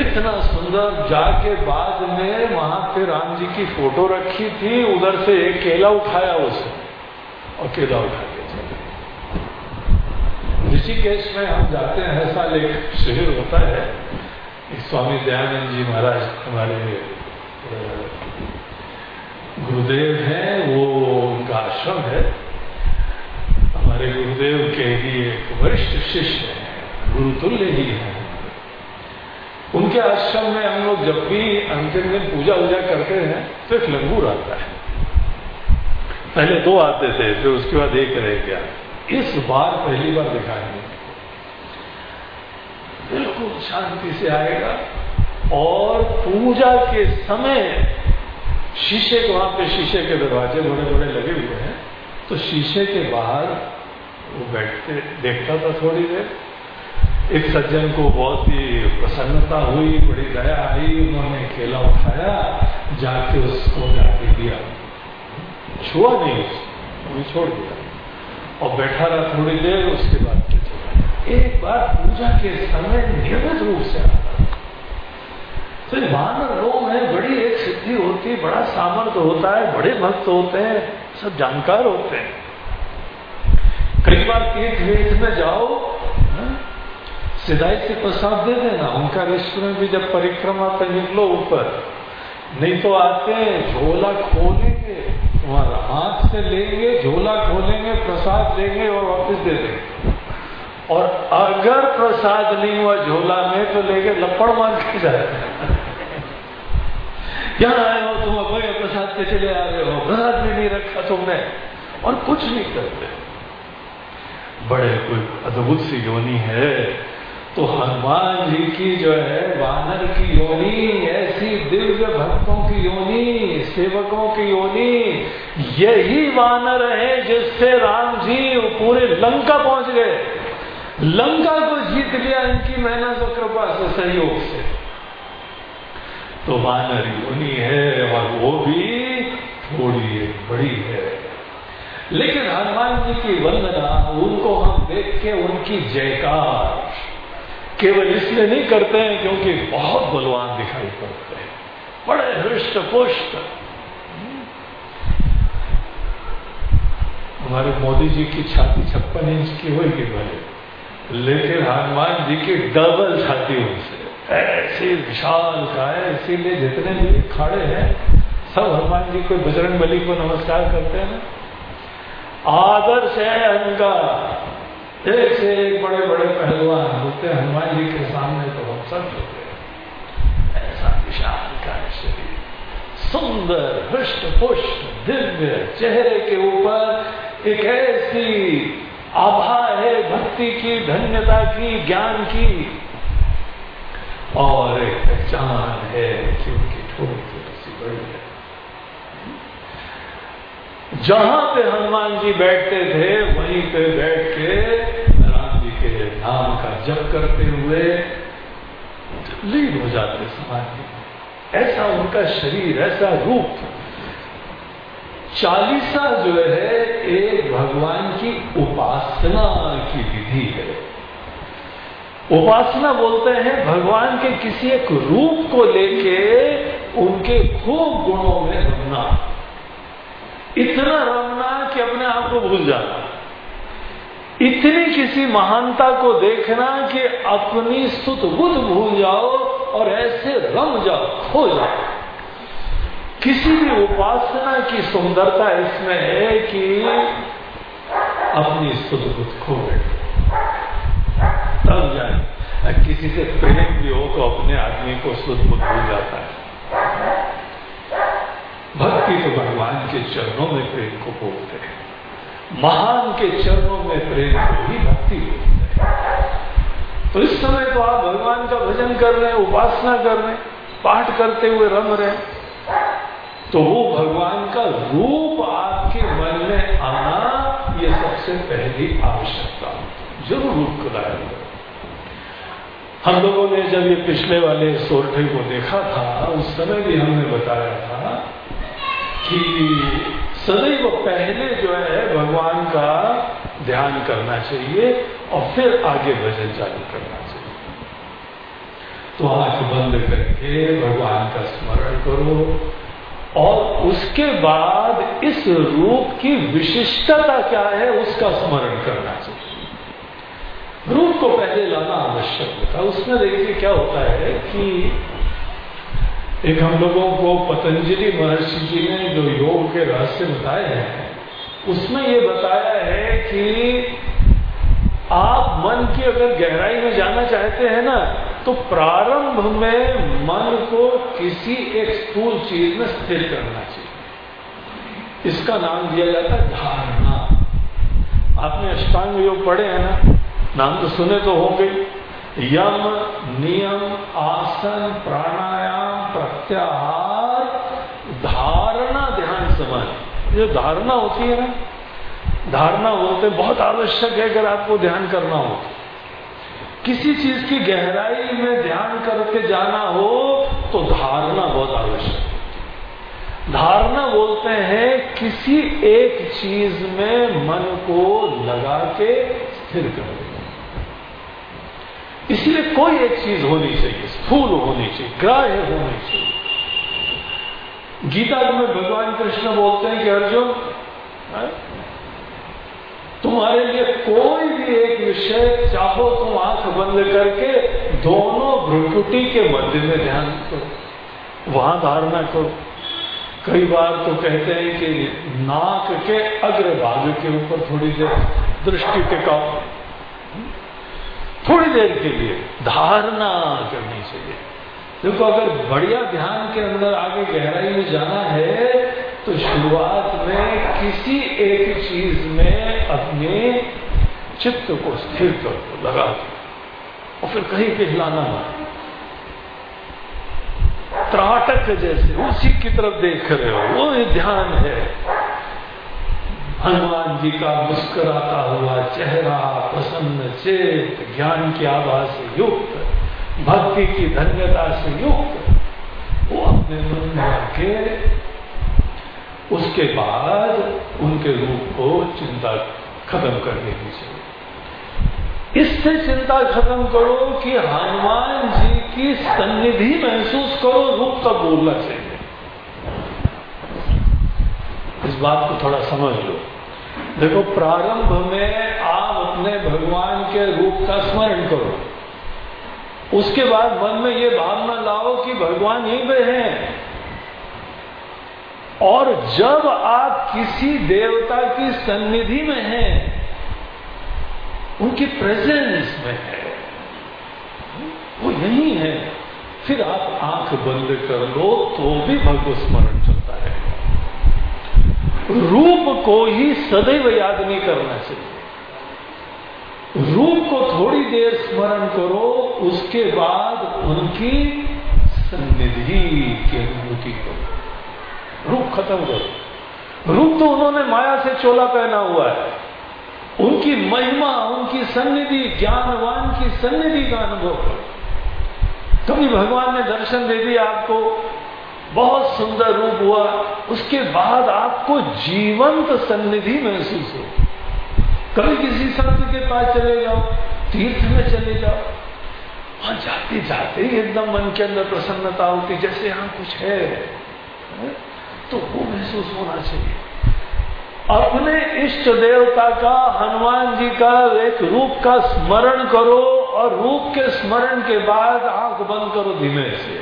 इतना सुंदर, जाके बाद में वहाँ पे राम जी की फ़ोटो रखी थी, उधर से एक केला उठाया उसने, और केला उठा के ऋषिकेश में हम जाते हैं साल एक शिविर होता है। स्वामी दयानंद जी महाराज हमारे गुरुदेव हैं, वो उनका आश्रम है। हमारे गुरुदेव के ही एक वरिष्ठ शिष्य हैं गुरुतुल्य ही हैं। उनके आश्रम में हम लोग जब भी अंतिम दिन पूजा वूजा करते हैं तो एक लंगूर आता है। पहले दो आते थे, फिर उसके बाद एक रह गया। इस बार पहली बार दिखाएँगे? बिल्कुल शांति से आएगा और पूजा के समय शीशे के वहाँ पे शीशे के दरवाजे बड़े बड़े लगे हुए हैं तो शीशे के बाहर वो बैठते, देखता था थोड़ी देर। एक सज्जन को बहुत ही प्रसन्नता हुई, बड़ी दया आई, उन्होंने केला उठाया, जाके उसको जाके दिया। छुआ नहीं उसको छोड़ दिया। और बैठा रहा थोड़ी देर उसके बाद एक बार पूजा के समय नियमित रूप से आता तो लोग हैं बड़ी एक सिद्धि होती है बड़ा सामर्थ्य होता है बड़े भक्त होते हैं सब जानकार होते हैं। कई बार तीर्थ वेद में जाओ हाँ, सिदाई से प्रसाद दे देना उनका में भी जब परिक्रमा पर निकलो ऊपर नहीं तो आते झोला खोलेंगे तुम्हारा हाथ से लेंगे, झोला खोलेंगे, प्रसाद देंगे और वापस दे देंगे। और अगर प्रसाद नहीं हुआ झोला में तो लेके लपड़ मार के जाए। यहाँ आए हो तुम अभय प्रसाद के चले आ रहे हो? प्रसाद भी नहीं रखा तुमने। और कुछ नहीं करते। बड़े कोई अद्भुत सी योनी है। तो हनुमान जी की जो है, वानर की योनी, ऐसी दिव्य भक्तों की योनी, सेवकों की योनी, यही वानर है जिससे राम जी पूरे लंका पहुँच गए। लंका को जीत लिया, इनकी मेहनत और कृपा से, सहयोग से। तो वानर योनी है और वो भी थोड़ी है बड़ी है। लेकिन हनुमान जी की वंदना, उनको हम देख के उनकी जयकार। केवल इसलिए नहीं करते हैं क्योंकि बहुत बलवान दिखाई पड़ते हैं। बड़े हृष्ट पुष्ट हमारे मोदी जी की छाती छप्पन इंच की होगी भले। लेकिन हनुमान जी की डबल छाती उनसे। ऐसी विशाल का है, इसीलिए जितने भी खड़े हैं, सब हनुमान जी को बजरंग बली को नमस्कार करते हैं। आदर्श है उनका एक से एक बड़े बड़े पहलवान होते हनुमान जी के सामने तो हम सब होते ऐसा विशाल का शरीर सुंदर, हृष्ट, पुष्ट, दिव्य चेहरे के ऊपर एक ऐसी आभा है, भक्ति की, धन्यता की, ज्ञान की। और एक पहचान है कि उनकी थोड़ी सी बड़ी जहाँ पे हनुमान जी बैठते थे, वहीं पे बैठ के राम जी के नाम का जप करते हुए लीन हो जाते समाज ऐसा उनका शरीर, ऐसा रूप। चालीसा जो है एक भगवान की उपासना की विधि है। उपासना बोलते हैं, भगवान के किसी एक रूप को लेके उनके खूब गुणों में रमना। इतना रमना कि अपने आप को भूल जाना इतनी किसी महानता को देखना कि अपनी सुत बुद्ध भूल जाओ और ऐसे रम जाओ, खो जाओ। किसी भी उपासना की सुंदरता इसमें है कि अपनी स्तुत खो बैठे तब जाए। किसी से प्रेम भी हो तो अपने आदमी को शुद्ध बुद्ध भूल जाता है। भक्त तो भगवान के चरणों में प्रेम को बोलते हैं। महान के चरणों में प्रेम को ही भक्ति बोलते हैं। तो इस समय तो आप भगवान का भजन कर रहे हैं, उपासना कर रहे हैं, पाठ करते हुए रम रहे तो वो भगवान का रूप आपके मन में आना ये सबसे पहली आवश्यकता ज़रूर रूप को लाया हम लोगों ने जब ये पिछले वाले सोरठे को देखा था, उस समय भी हमने बताया था कि सदैव पहले जो है भगवान का ध्यान करना चाहिए और फिर आगे भजन चालू करना चाहिए। तो आँख बंद करके भगवान का स्मरण करो और उसके बाद इस रूप की विशिष्टता क्या है उसका स्मरण करना चाहिए। रूप को पहले लाना आवश्यक होता है। उसमें देखिए क्या होता है कि एक हम लोगों को पतंजलि महर्षि जी ने जो योग के रहस्य बताए हैं, उसमें ये बताया है कि आप मन की अगर गहराई में जाना चाहते हैं ना तो प्रारंभ में मन को किसी एक स्थूल चीज़ में स्थिर करना चाहिए। इसका नाम दिया जाता है धारणा। आपने अष्टांग योग पढ़े हैं ना, नाम तो सुने तो होंगे। यम, नियम, आसन, प्राणायाम प्रत्याहार धारणा ध्यान समाधि जो धारणा होती है ना, धारणा बोलते बहुत आवश्यक है अगर आपको ध्यान करना हो। किसी चीज़ की गहराई में ध्यान करके जाना हो तो धारणा बहुत आवश्यक है। धारणा बोलते हैं, किसी एक चीज़ में मन को लगा के स्थिर कर इसलिए कोई एक चीज़ होनी चाहिए, स्थूल होनी चाहिए, ग्राह्य होनी चाहिए। गीता में भगवान कृष्ण बोलते हैं कि अर्जुन तुम्हारे लिए कोई भी एक विषय चाहो तुम आँख बंद करके दोनों भ्रुकुटी के मध्य में ध्यान करो वहाँ धारणा करो। कई बार तो कहते हैं कि नाक के अग्रभाग के ऊपर थोड़ी देर दृष्टि टिकाओ। थोड़ी देर के लिए धारणा करनी चाहिए। देखो, अगर बढ़िया ध्यान के अंदर आगे गहराई में जाना है तो शुरुआत में किसी एक चीज़ में अपने चित्त को स्थिर कर दो, लगा दो, और फिर कहीं पे हिलाना ना। त्राटक जैसे, उसी की तरफ़ देख रहे हो, वो ध्यान है। हनुमान जी का मुस्कुराता हुआ चेहरा, प्रसन्न चेत, ज्ञान की आभा से युक्त। भक्ति की धन्यता से युक्त, वो अपने मन में आके, उसके बाद उनके रूप को चिंता खत्म कर देनी चाहिए। इससे चिंता खत्म करो कि हनुमान जी की सन्निधि महसूस करो, रूप तक बोलना चाहिए। इस बात को थोड़ा समझ लो। देखो, प्रारंभ में आप अपने भगवान के रूप का स्मरण करो। उसके बाद मन में ये भावना लाओ कि भगवान यहीं पे हैं। और जब आप किसी देवता की सन्निधि में हैं, उनकी प्रेजेंस में है, वो यही है। फिर आप आँख बंद कर लो तो भी भगवत स्मरण चलता है। रूप को ही सदैव याद नहीं करना चाहिए। रूप को थोड़ी देर स्मरण करो, उसके बाद उनकी सन्निधि की अनुभूति करो। रूप खत्म करो। रूप तो उन्होंने माया से चोला पहना हुआ है। उनकी महिमा, उनकी सन्निधि, ज्ञानवान की सन्निधि का अनुभव करो। कभी भगवान ने दर्शन दे दिया आपको, बहुत सुंदर रूप हुआ, उसके बाद आपको जीवंत सन्निधि महसूस हो कभी किसी संत के पास चले जाओ, तीर्थ में चले जाओ, वहाँ जाते जाते ही एकदम मन के अंदर प्रसन्नता होती, जैसे यहाँ कुछ है तो वो महसूस होना चाहिए। अपने इष्ट देवता का, हनुमान जी का, एक रूप का स्मरण करो, और रूप के स्मरण के बाद आँख बंद करो धीमे से।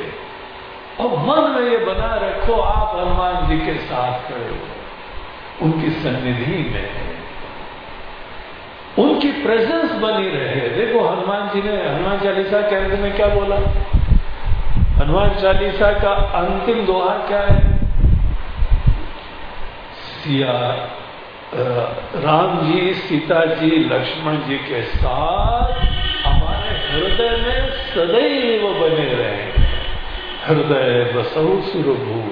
और मन में ये बना रखो, आप हनुमान जी के साथ खड़े हो। उनकी सन्निधि में उनकी प्रेजेंस बनी रहे। देखो, हनुमान जी ने, हनुमान चालीसा के अंत में क्या बोला? हनुमान चालीसा का अंतिम दोहा क्या है? सिया राम जी, सीता जी, लक्ष्मण जी के साथ हमारे हृदय में सदैव बने रहे। हृदय बसहु सुरभू।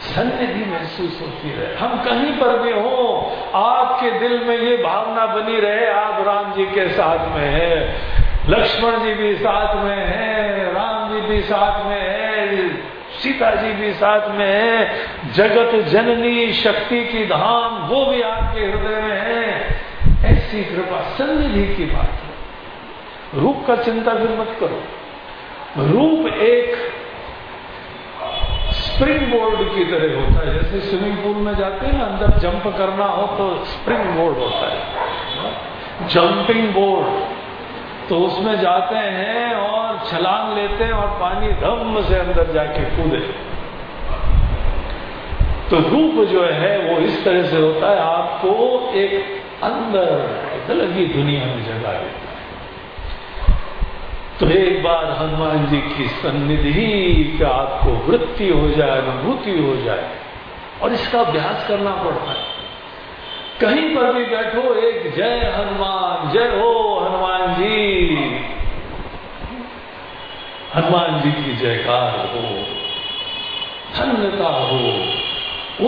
सन्निधि महसूस होती रहे हम कहीं पर भी हो, आपके दिल में ये भावना बनी रहे, आप राम जी के साथ में है, लक्ष्मण जी भी साथ में है, राम जी भी साथ में है, सीता जी भी साथ में है, जगत जननी शक्ति की धाम, वो भी आपके हृदय में है। ऐसी कृपा सन्निधि की बात है। रूप का चिंता फिर मत करो। रूप एक स्प्रिंग बोर्ड की तरह होता है। जैसे स्विमिंग पूल में जाते हैं ना, अंदर जंप करना हो तो स्प्रिंग बोर्ड होता है। जंपिंग बोर्ड तो उसमें जाते हैं और छलांग लेते हैं और पानी धम से अंदर जाके कूदे। तो रूप जो है, वो इस तरह से होता है, आपको एक अंदर, एक अलग ही दुनिया में जगा देता है। तो एक बार हनुमान जी की सन्निधि का आपको वृत्ति हो जाए, अनुभूति हो जाए, और इसका अभ्यास करना पड़ता है। कहीं पर भी बैठो, एक जय हनुमान, जय हो हनुमान जी। हनुमान जी की जयकार हो, धन्यता हो,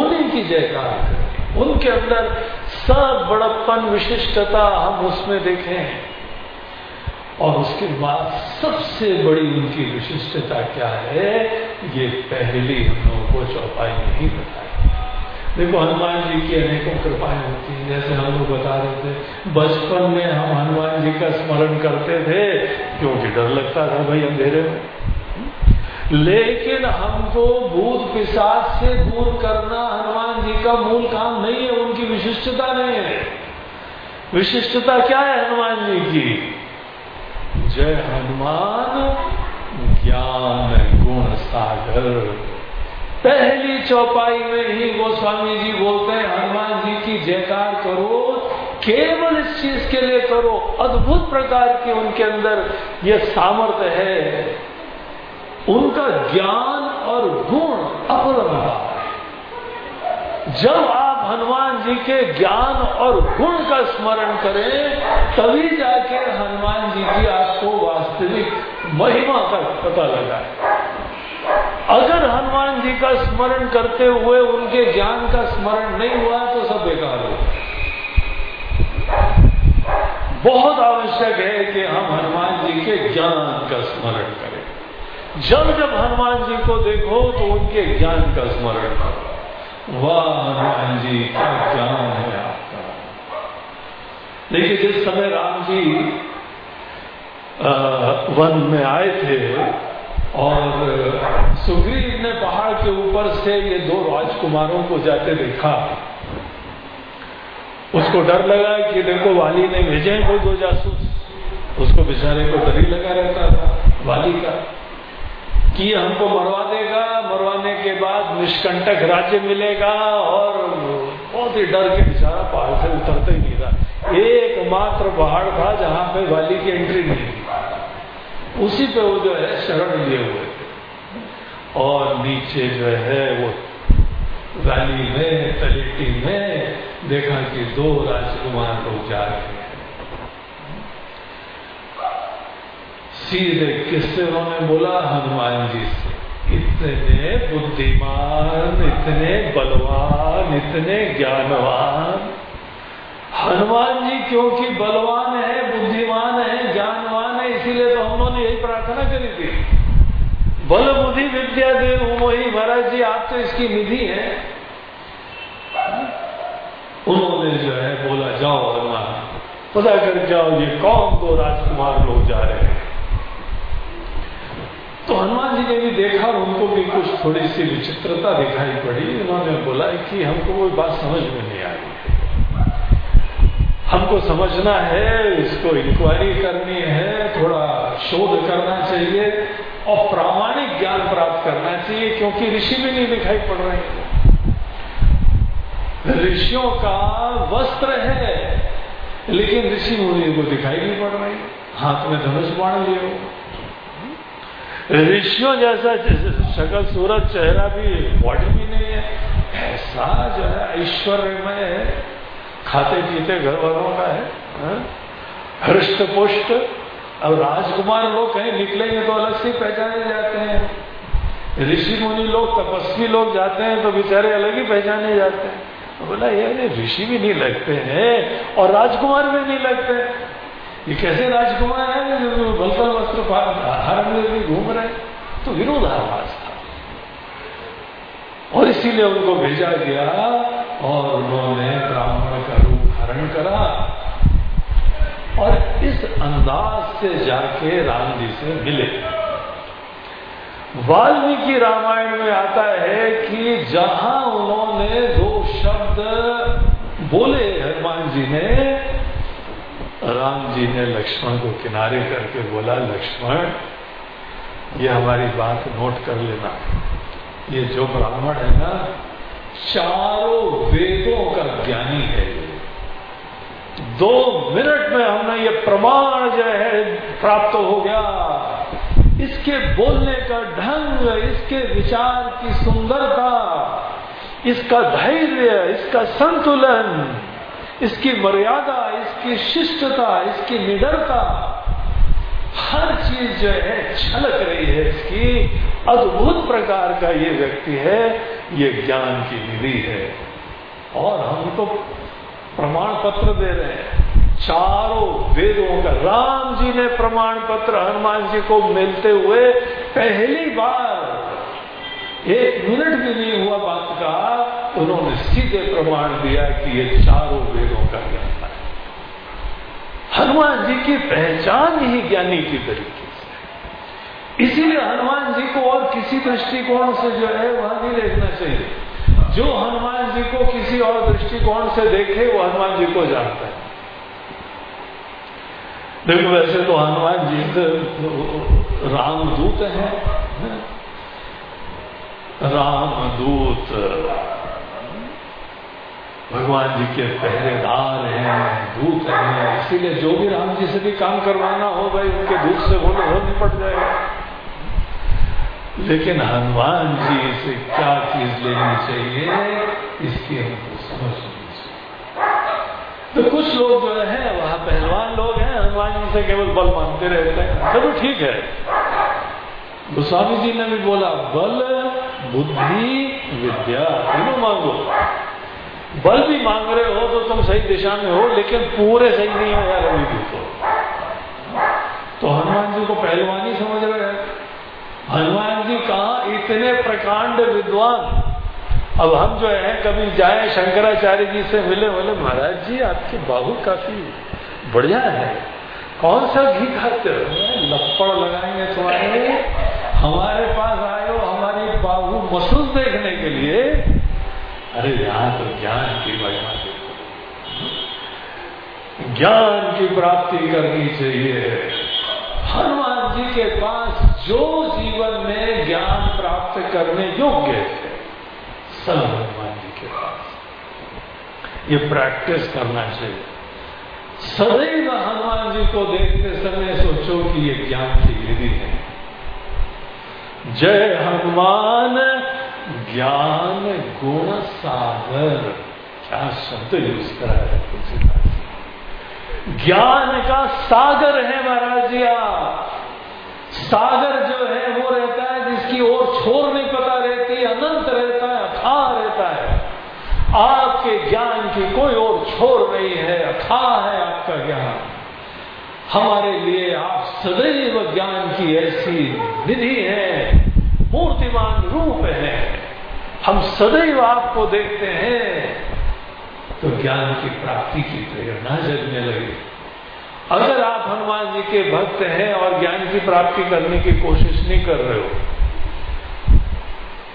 उन्हीं की जयकार करें उनके अंदर सब बड़प्पन विशिष्टता हम उसमें देखें। और उसके बाद सबसे बड़ी उनकी विशिष्टता क्या है? ये पहली हम लोगों को चौपाई नहीं बताई। देखो, हनुमान जी की अनेकों कृपाएँ होती हैं, जैसे हम लोग बता रहे थे, बचपन में हम हनुमान जी का स्मरण करते थे, क्योंकि डर लगता था, भाई, अंधेरे में। लेकिन हमको भूत पिशाच से दूर करना हनुमान जी का मूल काम नहीं है, उनकी विशिष्टता नहीं है। विशिष्टता क्या है हनुमान जी की? जय हनुमान ज्ञान गुण सागर। पहली चौपाई में ही गोस्वामी जी बोलते हैं, हनुमान जी की जयकार करो, केवल इस चीज़ के लिए करो, अद्भुत प्रकार की उनके अंदर यह सामर्थ्य है। उनका ज्ञान और गुण अपरंपार जब आप हनुमान जी के ज्ञान और गुण का स्मरण करें, तभी जाके हनुमान जी की आपको वास्तविक महिमा का पता लगा। अगर हनुमान जी का स्मरण करते हुए उनके ज्ञान का स्मरण नहीं हुआ तो सब बेकार हो बहुत आवश्यक है कि हम हनुमान जी के ज्ञान का स्मरण करें। जब जब हनुमान जी को देखो तो उनके ज्ञान का स्मरण करो। वाह, हनुमान जी, क्या ज्ञान है आपका। देखिए, जिस समय राम जी वन में आए थे और सुग्रीव ने पहाड़ के ऊपर से ये दो राजकुमारों को जाते देखा। उसको डर लगा कि देखो वाली ने भेजे कोई दो जासूस। उसको बेचारे को डर ही लगा रहता था वाली का कि हमको मरवा देगा। मरवाने के बाद निष्कंटक राज्य मिलेगा और बहुत ही डर के बेचारा पहाड़ से उतरते ही नहीं था। एकमात्र पहाड़ था जहाँ पे वाली की एंट्री नहीं थी। उसी पे वो जो है, शरण लिए हुए थे। और नीचे जो है, वो वैली में, तलेटी में देखा कि दो राजकुमार लोग जा रहे हैं। सीधे किससे उन्होंने बोला? हनुमान जी से। इतने बुद्धिमान, इतने बलवान, इतने ज्ञानवान। हनुमान जी क्योंकि बलवान है, बुद्धिमान है ज्ञानवान है इसीलिए तो हम लोगों ने यही प्रार्थना करी थी बल बुद्धि विद्या देव मोही महाराज जी, आप तो इसकी निधि है। उन्होंने जो है बोला, जाओ हनुमान पता कर जाओ ये कौन दो राजकुमार लोग जा रहे हैं? तो हनुमान जी ने भी देखा और उनको भी कुछ थोड़ी सी विचित्रता दिखाई पड़ी। उन्होंने बोला कि हमको कोई बात समझ में नहीं हमको समझना है, इसको इंक्वायरी करनी है, थोड़ा शोध करना चाहिए और प्रामाणिक ज्ञान प्राप्त करना चाहिए, क्योंकि ऋषि भी नहीं दिखाई पड़ रहे ऋषियों का वस्त्र है, लेकिन ऋषि मुनि को दिखाई नहीं पड़ रही हाथ में धनुष बाण लिए ऋषियों जैसा शकल सूरत चेहरा भी बॉडी भी नहीं है, ऐसा जो है ऐश्वर्यमय है खाते पीते घर वालों का है हाँ? हृष्ट पुष्ट। अब राजकुमार लोग कहीं निकलेंगे तो अलग से पहचाने जाते हैं। ऋषि मुनि लोग, तपस्वी लोग जाते हैं तो बेचारे अलग ही पहचाने जाते हैं। तो बोला, ये ऋषि भी नहीं लगते हैं और राजकुमार भी नहीं लगते ये कैसे राजकुमार है जो बलकर वस्त्र हर में भी घूम रहे तो विरोधाभास। और इसीलिए उनको भेजा गया और उन्होंने ब्राह्मण का रूप धारण करा। और इस अंदाज से जाके राम जी से मिले। वाल्मीकि रामायण में आता है कि जहाँ उन्होंने दो शब्द बोले हनुमान जी ने, राम जी ने लक्ष्मण को किनारे करके बोला, लक्ष्मण, ये हमारी बात नोट कर लेना। ये जो ब्राह्मण है ना, चारों वेदों का ज्ञानी है। दो मिनट में हमने ये प्रमाण जो है प्राप्त हो गया। इसके बोलने का ढंग, इसके विचार की सुंदरता, इसका धैर्य, इसका संतुलन, इसकी मर्यादा, इसकी शिष्टता, इसकी निडरता हर चीज़ जो है, छलक रही है इसकी। अद्भुत प्रकार का ये व्यक्ति है, ये ज्ञान की निधि है। और हम तो प्रमाण पत्र दे रहे हैं। चारों वेदों का, राम जी ने प्रमाण पत्र हनुमान जी को मिलते हुए पहली बार एक मिनट भी नहीं हुआ बात का, उन्होंने सीधे प्रमाण दिया कि ये चारों वेदों का ज्ञान हनुमान जी की पहचान ही ज्ञानी की तरीके से। इसीलिए हनुमान जी को और किसी दृष्टिकोण से जो है, वह नहीं देखना चाहिए। जो हनुमान जी को किसी और दृष्टिकोण से देखे, वो हनुमान जी को जानता है। देखो, वैसे तो हनुमान जी तो रामदूत है रामदूत भगवान जी के पहरेदार हैं, दूत हैं, इसीलिए जो भी राम जी से भी काम करवाना हो भाई, उनके दूत से बोलो हो निपट जाएगा लेकिन हनुमान जी से क्या चीज़ लेनी चाहिए, इसकी हमको समझ तो कुछ लोग जो है, वहाँ पहलवान लोग हैं, हनुमान जी से केवल बल मानते रहते हैं। चलो ठीक है। गोस्वामी जी ने भी बोला, बल, बुद्धि, विद्या, तीनों मांगो। बल भी मांग रहे हो तो तुम सही दिशा में हो, लेकिन पूरे सही नहीं हो यार अभी भी तो। तो हनुमान जी को पहलवान ही समझ रहे हैं। हनुमान जी कहा इतने प्रकांड विद्वान। अब हम जो है, कभी जाए शंकराचार्य जी से मिले, बोले, महाराज जी, आपकी बाहु काफ़ी बढ़िया है। कौन सा घी खाते हो? लपड़ लगाएँगे तुम्हारे हमारे पास आए हो हमारी बाहु मसूस देखने के लिए। अरे यहाँ तो ज्ञान की महिमा देखो ज्ञान की प्राप्ति करनी चाहिए। हनुमान जी के पास जो जीवन में ज्ञान प्राप्त करने योग्य थे सब हनुमान जी के पास। ये प्रैक्टिस करना चाहिए। सदैव हनुमान जी को देखते समय सोचो कि ये ज्ञान की विधि है। जय हनुमान ज्ञान गुण सागर क्या शब्द यूज़ करा है तुलसीदास ज्ञान का सागर है महाराज जी आप। सागर जो है वो रहता है जिसकी ओर छोर नहीं पता रहती, अनंत रहता है अथा रहता है। आपके ज्ञान की कोई और छोर नहीं है अथा है आपका ज्ञान। हमारे लिए आप सदैव ज्ञान की ऐसी निधि है, मूर्तिमान रूप है। हम सदैव आपको देखते हैं। तो ज्ञान की प्राप्ति की प्रेरणा जगने लगी। अगर आप हनुमान जी के भक्त हैं और ज्ञान की प्राप्ति करने की कोशिश नहीं कर रहे हो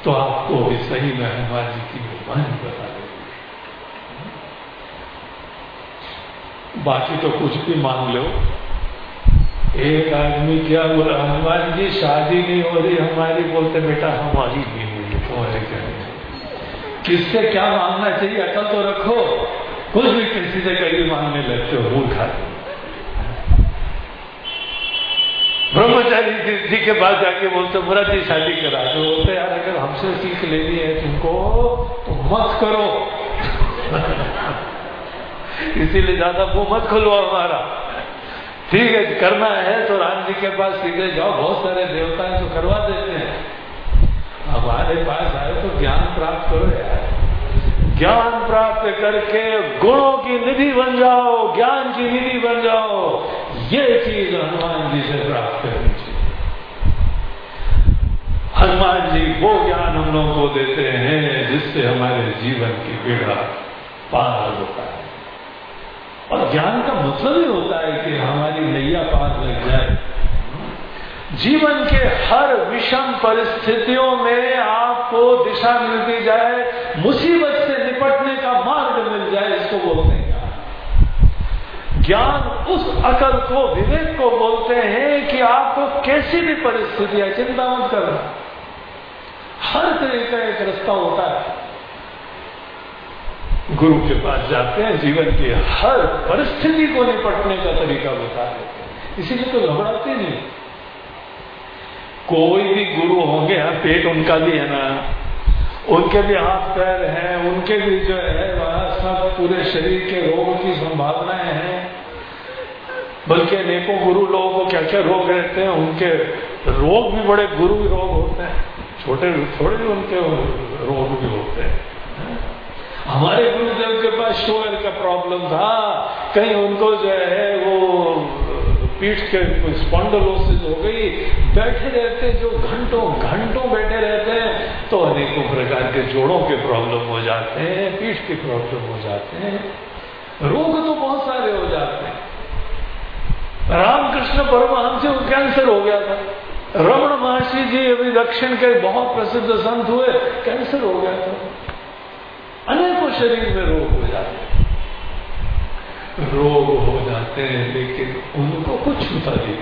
तो आपको भी सही में हनुमान जी की मेहरबानी बता देंगे। बाकी तो कुछ भी मांग लो। एक आदमी क्या बोला, हनुमान जी, शादी नहीं हो रही, हमारी बोलते, बेटा हमारी नहीं किससे क्या मांगना चाहिए? अकल तो रखो। कुछ भी किसी से कहीं मांगने लगते हो खाते ब्रह्मचारी जी के पास जाके बोलते मुरा जी, शादी करा तो बोलते, यार, अगर हमसे सीख लेनी है तुमको तो मत करो। <laughs> इसीलिए ज़्यादा वो मत खोलो हमारा। ठीक है, करना है तो राम जी के पास सीधे जाओ। बहुत सारे देवता हैं तो करवा देते हैं। हमारे पास आए तो ज्ञान प्राप्त करो यार। ज्ञान प्राप्त करके गुणों की निधि बन जाओ, ज्ञान की निधि बन जाओ। ये चीज़ हनुमान जी से प्राप्त करनी चाहिए। हनुमान जी वो ज्ञान हम लोगों को देते हैं जिससे हमारे जीवन की पीड़ा पार होता है। और ज्ञान का मतलब ही होता है कि हमारी नैया पार लग जाए। जीवन के हर विषम परिस्थितियों में आपको दिशा मिलती जाए, मुसीबत से निपटने का मार्ग मिल जाए, इसको बोलते हैं ज्ञान। उस अकल को, विवेक को बोलते हैं कि आपको कैसी भी परिस्थिति है चिंता मत करना। हर तरह का एक रास्ता होता है। गुरु के पास जाते हैं, जीवन की हर परिस्थिति को निपटने का तरीका बता देते हैं। इसीलिए तो घबराते नहीं। कोई भी गुरु होंगे हाँ पेट उनका भी है ना। उनके भी हाथ पैर हैं, उनके भी जो है, वहाँ सब पूरे शरीर के रोग की संभावनाएँ हैं। बल्कि अनेकों गुरु लोगों को क्या क्या रोग रहते हैं, उनके रोग भी बड़े गुरु रोग होते हैं। छोटे, थोड़े भी उनके रोग भी होते हैं। हमारे गुरुदेव के पास शुगर का प्रॉब्लम था। कहीं उनको जो है, वो पीठ के स्पॉन्डलोसिस हो गई, बैठे रहते जो घंटों घंटों बैठे रहते हैं तो अनेकों प्रकार के जोड़ों के प्रॉब्लम हो जाते हैं, पीठ के प्रॉब्लम हो जाते हैं। रोग तो बहुत सारे हो जाते हैं। रामकृष्ण परमहंस को कैंसर हो गया था। रमण महर्षि जी अभी दक्षिण के बहुत प्रसिद्ध संत हुए, कैंसर हो गया था। अनेकों शरीर में रोग हो जाते हैं। रोग हो जाते हैं, लेकिन उनको कुछ छूता नहीं।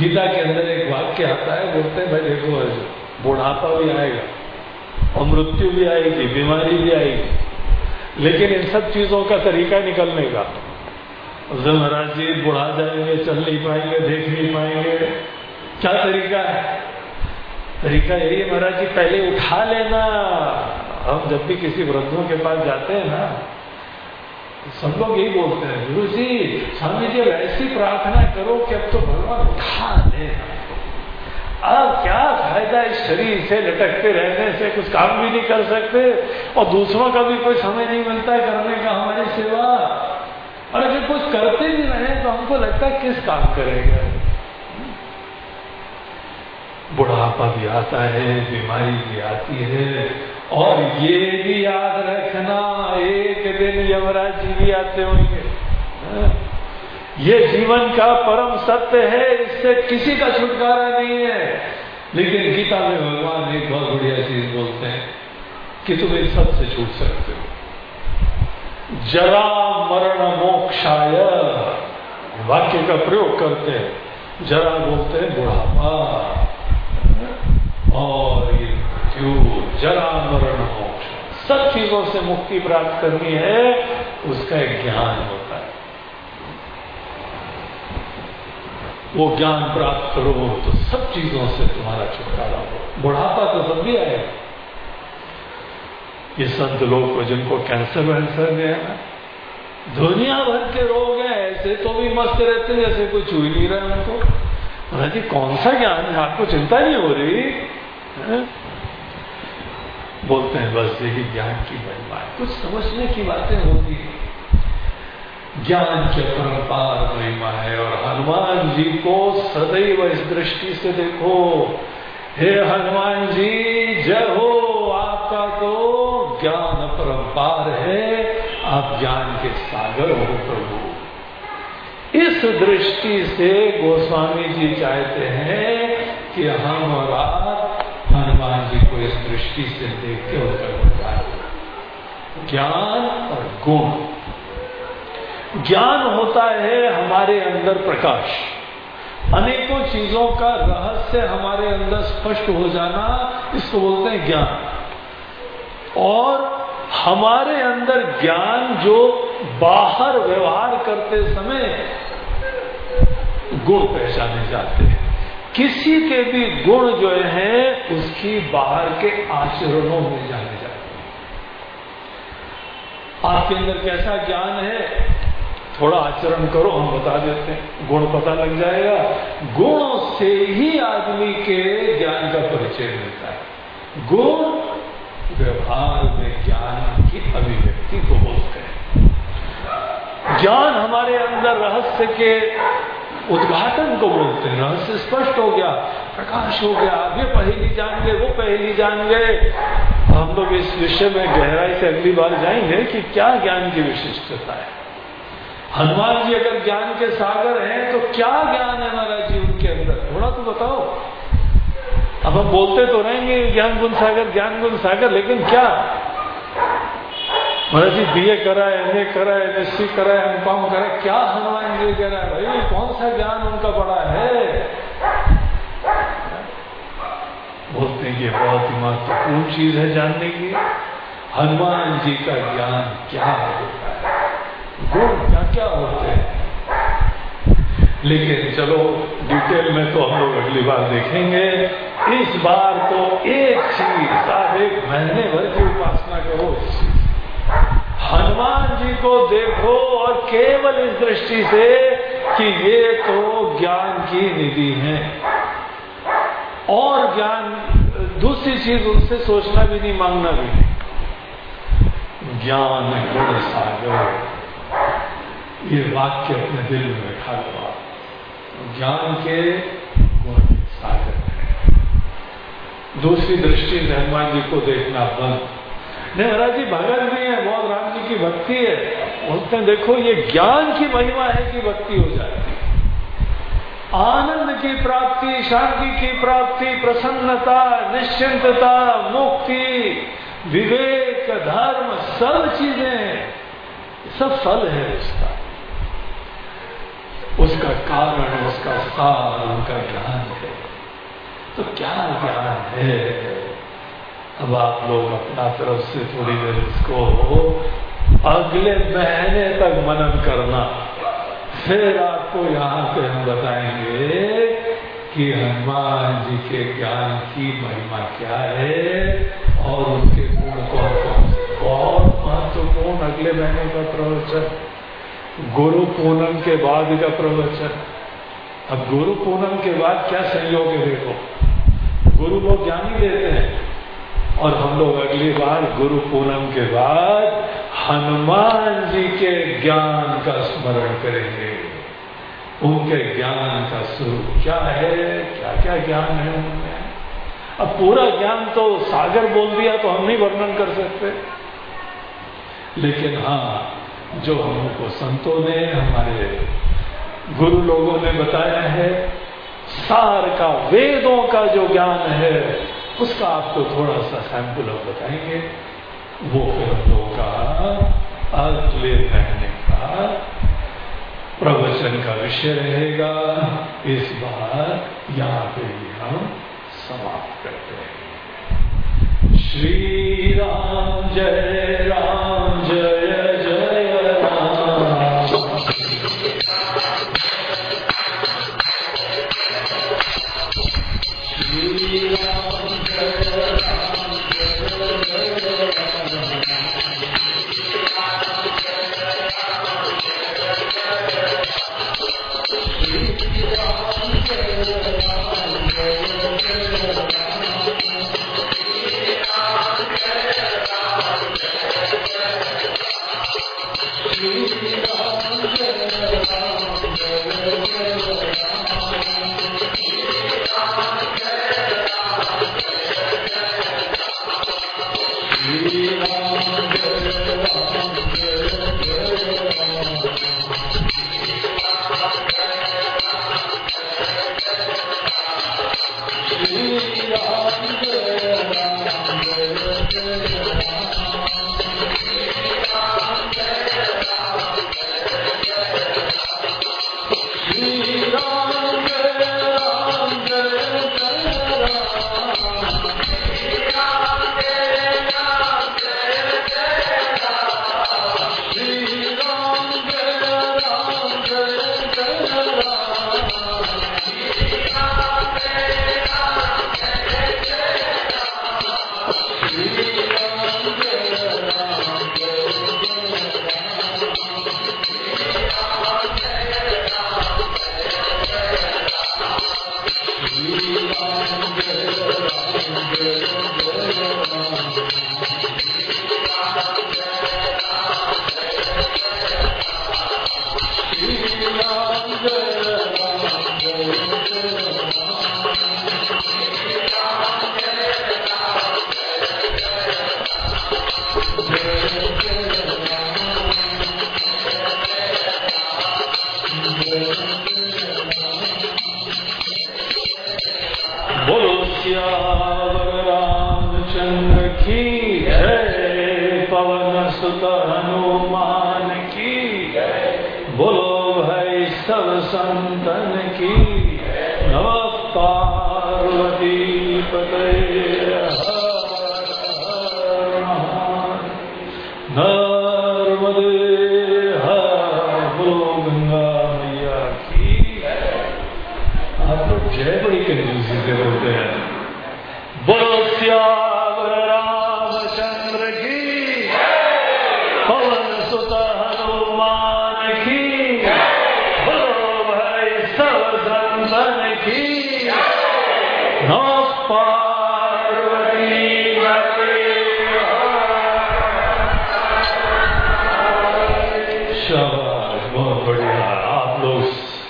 गीता के अंदर एक वाक्य आता है, बोलते हैं, भाई देखो बुढ़ापा भी आएगा और मृत्यु भी आएगी, बीमारी भी आएगी। लेकिन इन सब चीज़ों का तरीका निकलने का। महाराज जी, बुढ़ा जाएँगे, चल नहीं पाएँगे, देख नहीं पाएँगे। क्या तरीका है? तरीका यही है, महाराज जी, पहले उठा लेना। हम जब भी किसी वृद्धों के पास जाते हैं ना सब लोग यही बोलते हैं, गुरु जी, स्वामी जी ऐसी प्रार्थना करो कि अब तो भगवान उठा ले। अब क्या फ़ायदा इस शरीर से लटकते रहने से, कुछ काम भी नहीं कर सकते और दूसरों का भी कोई समय नहीं मिलता है करने का, हमारी सेवा। और अगर कुछ करते भी रहे तो हमको लगता है किस काम करेगा? बुढ़ापा भी आता है, बीमारी भी आती है। और ये भी याद रखना, एक दिन यमराज जी भी आते होंगे। हाँ। ये जीवन का परम सत्य है, इससे किसी का छुटकारा नहीं है। लेकिन गीता में भगवान एक बहुत बढ़िया चीज़ बोलते हैं कि तुम इन सबसे छूट सकते हो। जरा मरण मोक्षाय, वाक्य का प्रयोग करते हैं। जरा बोलते हैं बुढ़ापा। और ये मृत्यु जरा मरण हो सब चीज़ों से मुक्ति प्राप्त करनी है, उसका एक ज्ञान होता है। वो ज्ञान प्राप्त करो तो सब चीज़ों से तुम्हारा छुटकारा हो। बुढ़ापा तो सब भी आएगा। ये संत लोग को जिनको कैंसर वैंसर गया दुनिया भर के रोग हैं, ऐसे तो भी मस्त रहते जैसे कोई छू ही नहीं रहा उनको। जी, कौन सा ज्ञान? है आपको चिंता नहीं हो रही। है? बोलते हैं, बस यही ज्ञान की महिमा है कुछ समझने की बातें होती है ज्ञान के परम्पार महिमा है और हनुमान जी को सदैव इस दृष्टि से देखो। हे हनुमान जी, जय हो। आपका तो ज्ञान परम्पार है। आप ज्ञान के सागर हो, प्रभु। इस दृष्टि से गोस्वामी जी चाहते हैं कि हम और आप हनुमान जी को इस दृष्टि से देख के उनका गुणगान ज्ञान और गुण। ज्ञान होता है हमारे अंदर प्रकाश। अनेकों चीज़ों का रहस्य हमारे अंदर स्पष्ट हो जाना, इसको बोलते हैं ज्ञान। और हमारे अंदर ज्ञान जो बाहर व्यवहार करते समय गुण पहचाने जाते हैं। किसी के भी गुण जो है, उसकी बाहर के आचरणों में जाने जाते आपके अंदर कैसा ज्ञान है, थोड़ा आचरण करो, हम बता देते हैं। गुण पता लग जाएगा। गुणों से ही आदमी के ज्ञान का परिचय मिलता है। गुण व्यवहार में ज्ञान की अभिव्यक्ति को बोलते हैं। ज्ञान हमारे अंदर रहस्य के उद्घाटन को बोलते हैं। रहस्य स्पष्ट हो गया, प्रकाश हो गया ये पहली जान गए वो पहली जान गए हम लोग इस विषय में गहराई से अगली बार जाएँगे कि क्या ज्ञान की विशिष्टता है। हनुमान जी अगर ज्ञान के सागर हैं तो क्या ज्ञान है महाराज जी उनके अंदर? थोड़ा तो बताओ। अब हम बोलते तो रहेंगे ज्ञान गुण सागर, ज्ञान गुण सागर, लेकिन क्या? महाराज जी बी ए करा है एम ए करा एम एस सी करा है एम कॉम करा क्या हनुमान जी कह रहा है भाई? कौन सा ज्ञान उनका बड़ा है? बोलते हैं, ये बहुत ही महत्वपूर्ण चीज़ है जानने की। हनुमान जी का ज्ञान क्या होता है? गुण क्या क्या होते हैं? लेकिन चलो डिटेल में तो हम लोग अगली बार देखेंगे। इस बार तो एक चीज़ साहब एक महीने भर की उपासना करो हनुमान जी को देखो और केवल इस दृष्टि से कि ये तो ज्ञान की निधि है। और ज्ञान, दूसरी चीज़ उनसे सोचना भी नहीं, मांगना भी नहीं। ज्ञान गुण सागर। ये वाक्य अपने दिल में रखा हुआ ज्ञान के गुण सागर दूसरी दृष्टि से हनुमान जी को देखना बंद। नहीं, महाराज जी, भगत भी है, बहुत राम जी की भक्ति है। हैं, देखो, ये ज्ञान की महिमा है कि भक्ति हो जाती है। आनंद की प्राप्ति, शांति की प्राप्ति, प्रसन्नता, निश्चिंतता, मुक्ति, विवेक, धर्म, सब चीज़ें सब फल है उसका उसका कारण उसका सार उनका ज्ञान है। तो क्या ज्ञान है? अब आप लोग अपना तरफ़ से थोड़ी देर इसको अगले महीने तक मनन करना। फिर आपको यहाँ पे हम बताएँगे कि हनुमान जी के ज्ञान की महिमा क्या है और उनके गुण कौन कौन बहुत महत्वपूर्ण अगले महीने का प्रवचन। गुरु पूनम के बाद का प्रवचन। अब गुरु पूनम के बाद क्या संयोग है देखो। गुरु लोग ज्ञान ही देते हैं। और हम लोग अगली बार गुरु पूनम के बाद हनुमान जी के ज्ञान का स्मरण करेंगे। उनके ज्ञान का स्वरूप क्या है? क्या क्या ज्ञान है उनमें? अब पूरा ज्ञान तो सागर बोल दिया तो हम नहीं वर्णन कर सकते। लेकिन हाँ जो हमको संतों ने, हमारे गुरु लोगों ने बताया है, सार का, वेदों का जो ज्ञान है, उसका आपको थोड़ा सा सैंपल अब बताएँगे। वो फिर हम लोग का अगले महीने का प्रवचन का विषय रहेगा। इस बार यहाँ पे ही हम समाप्त करते हैं। श्री राम जय राम जय।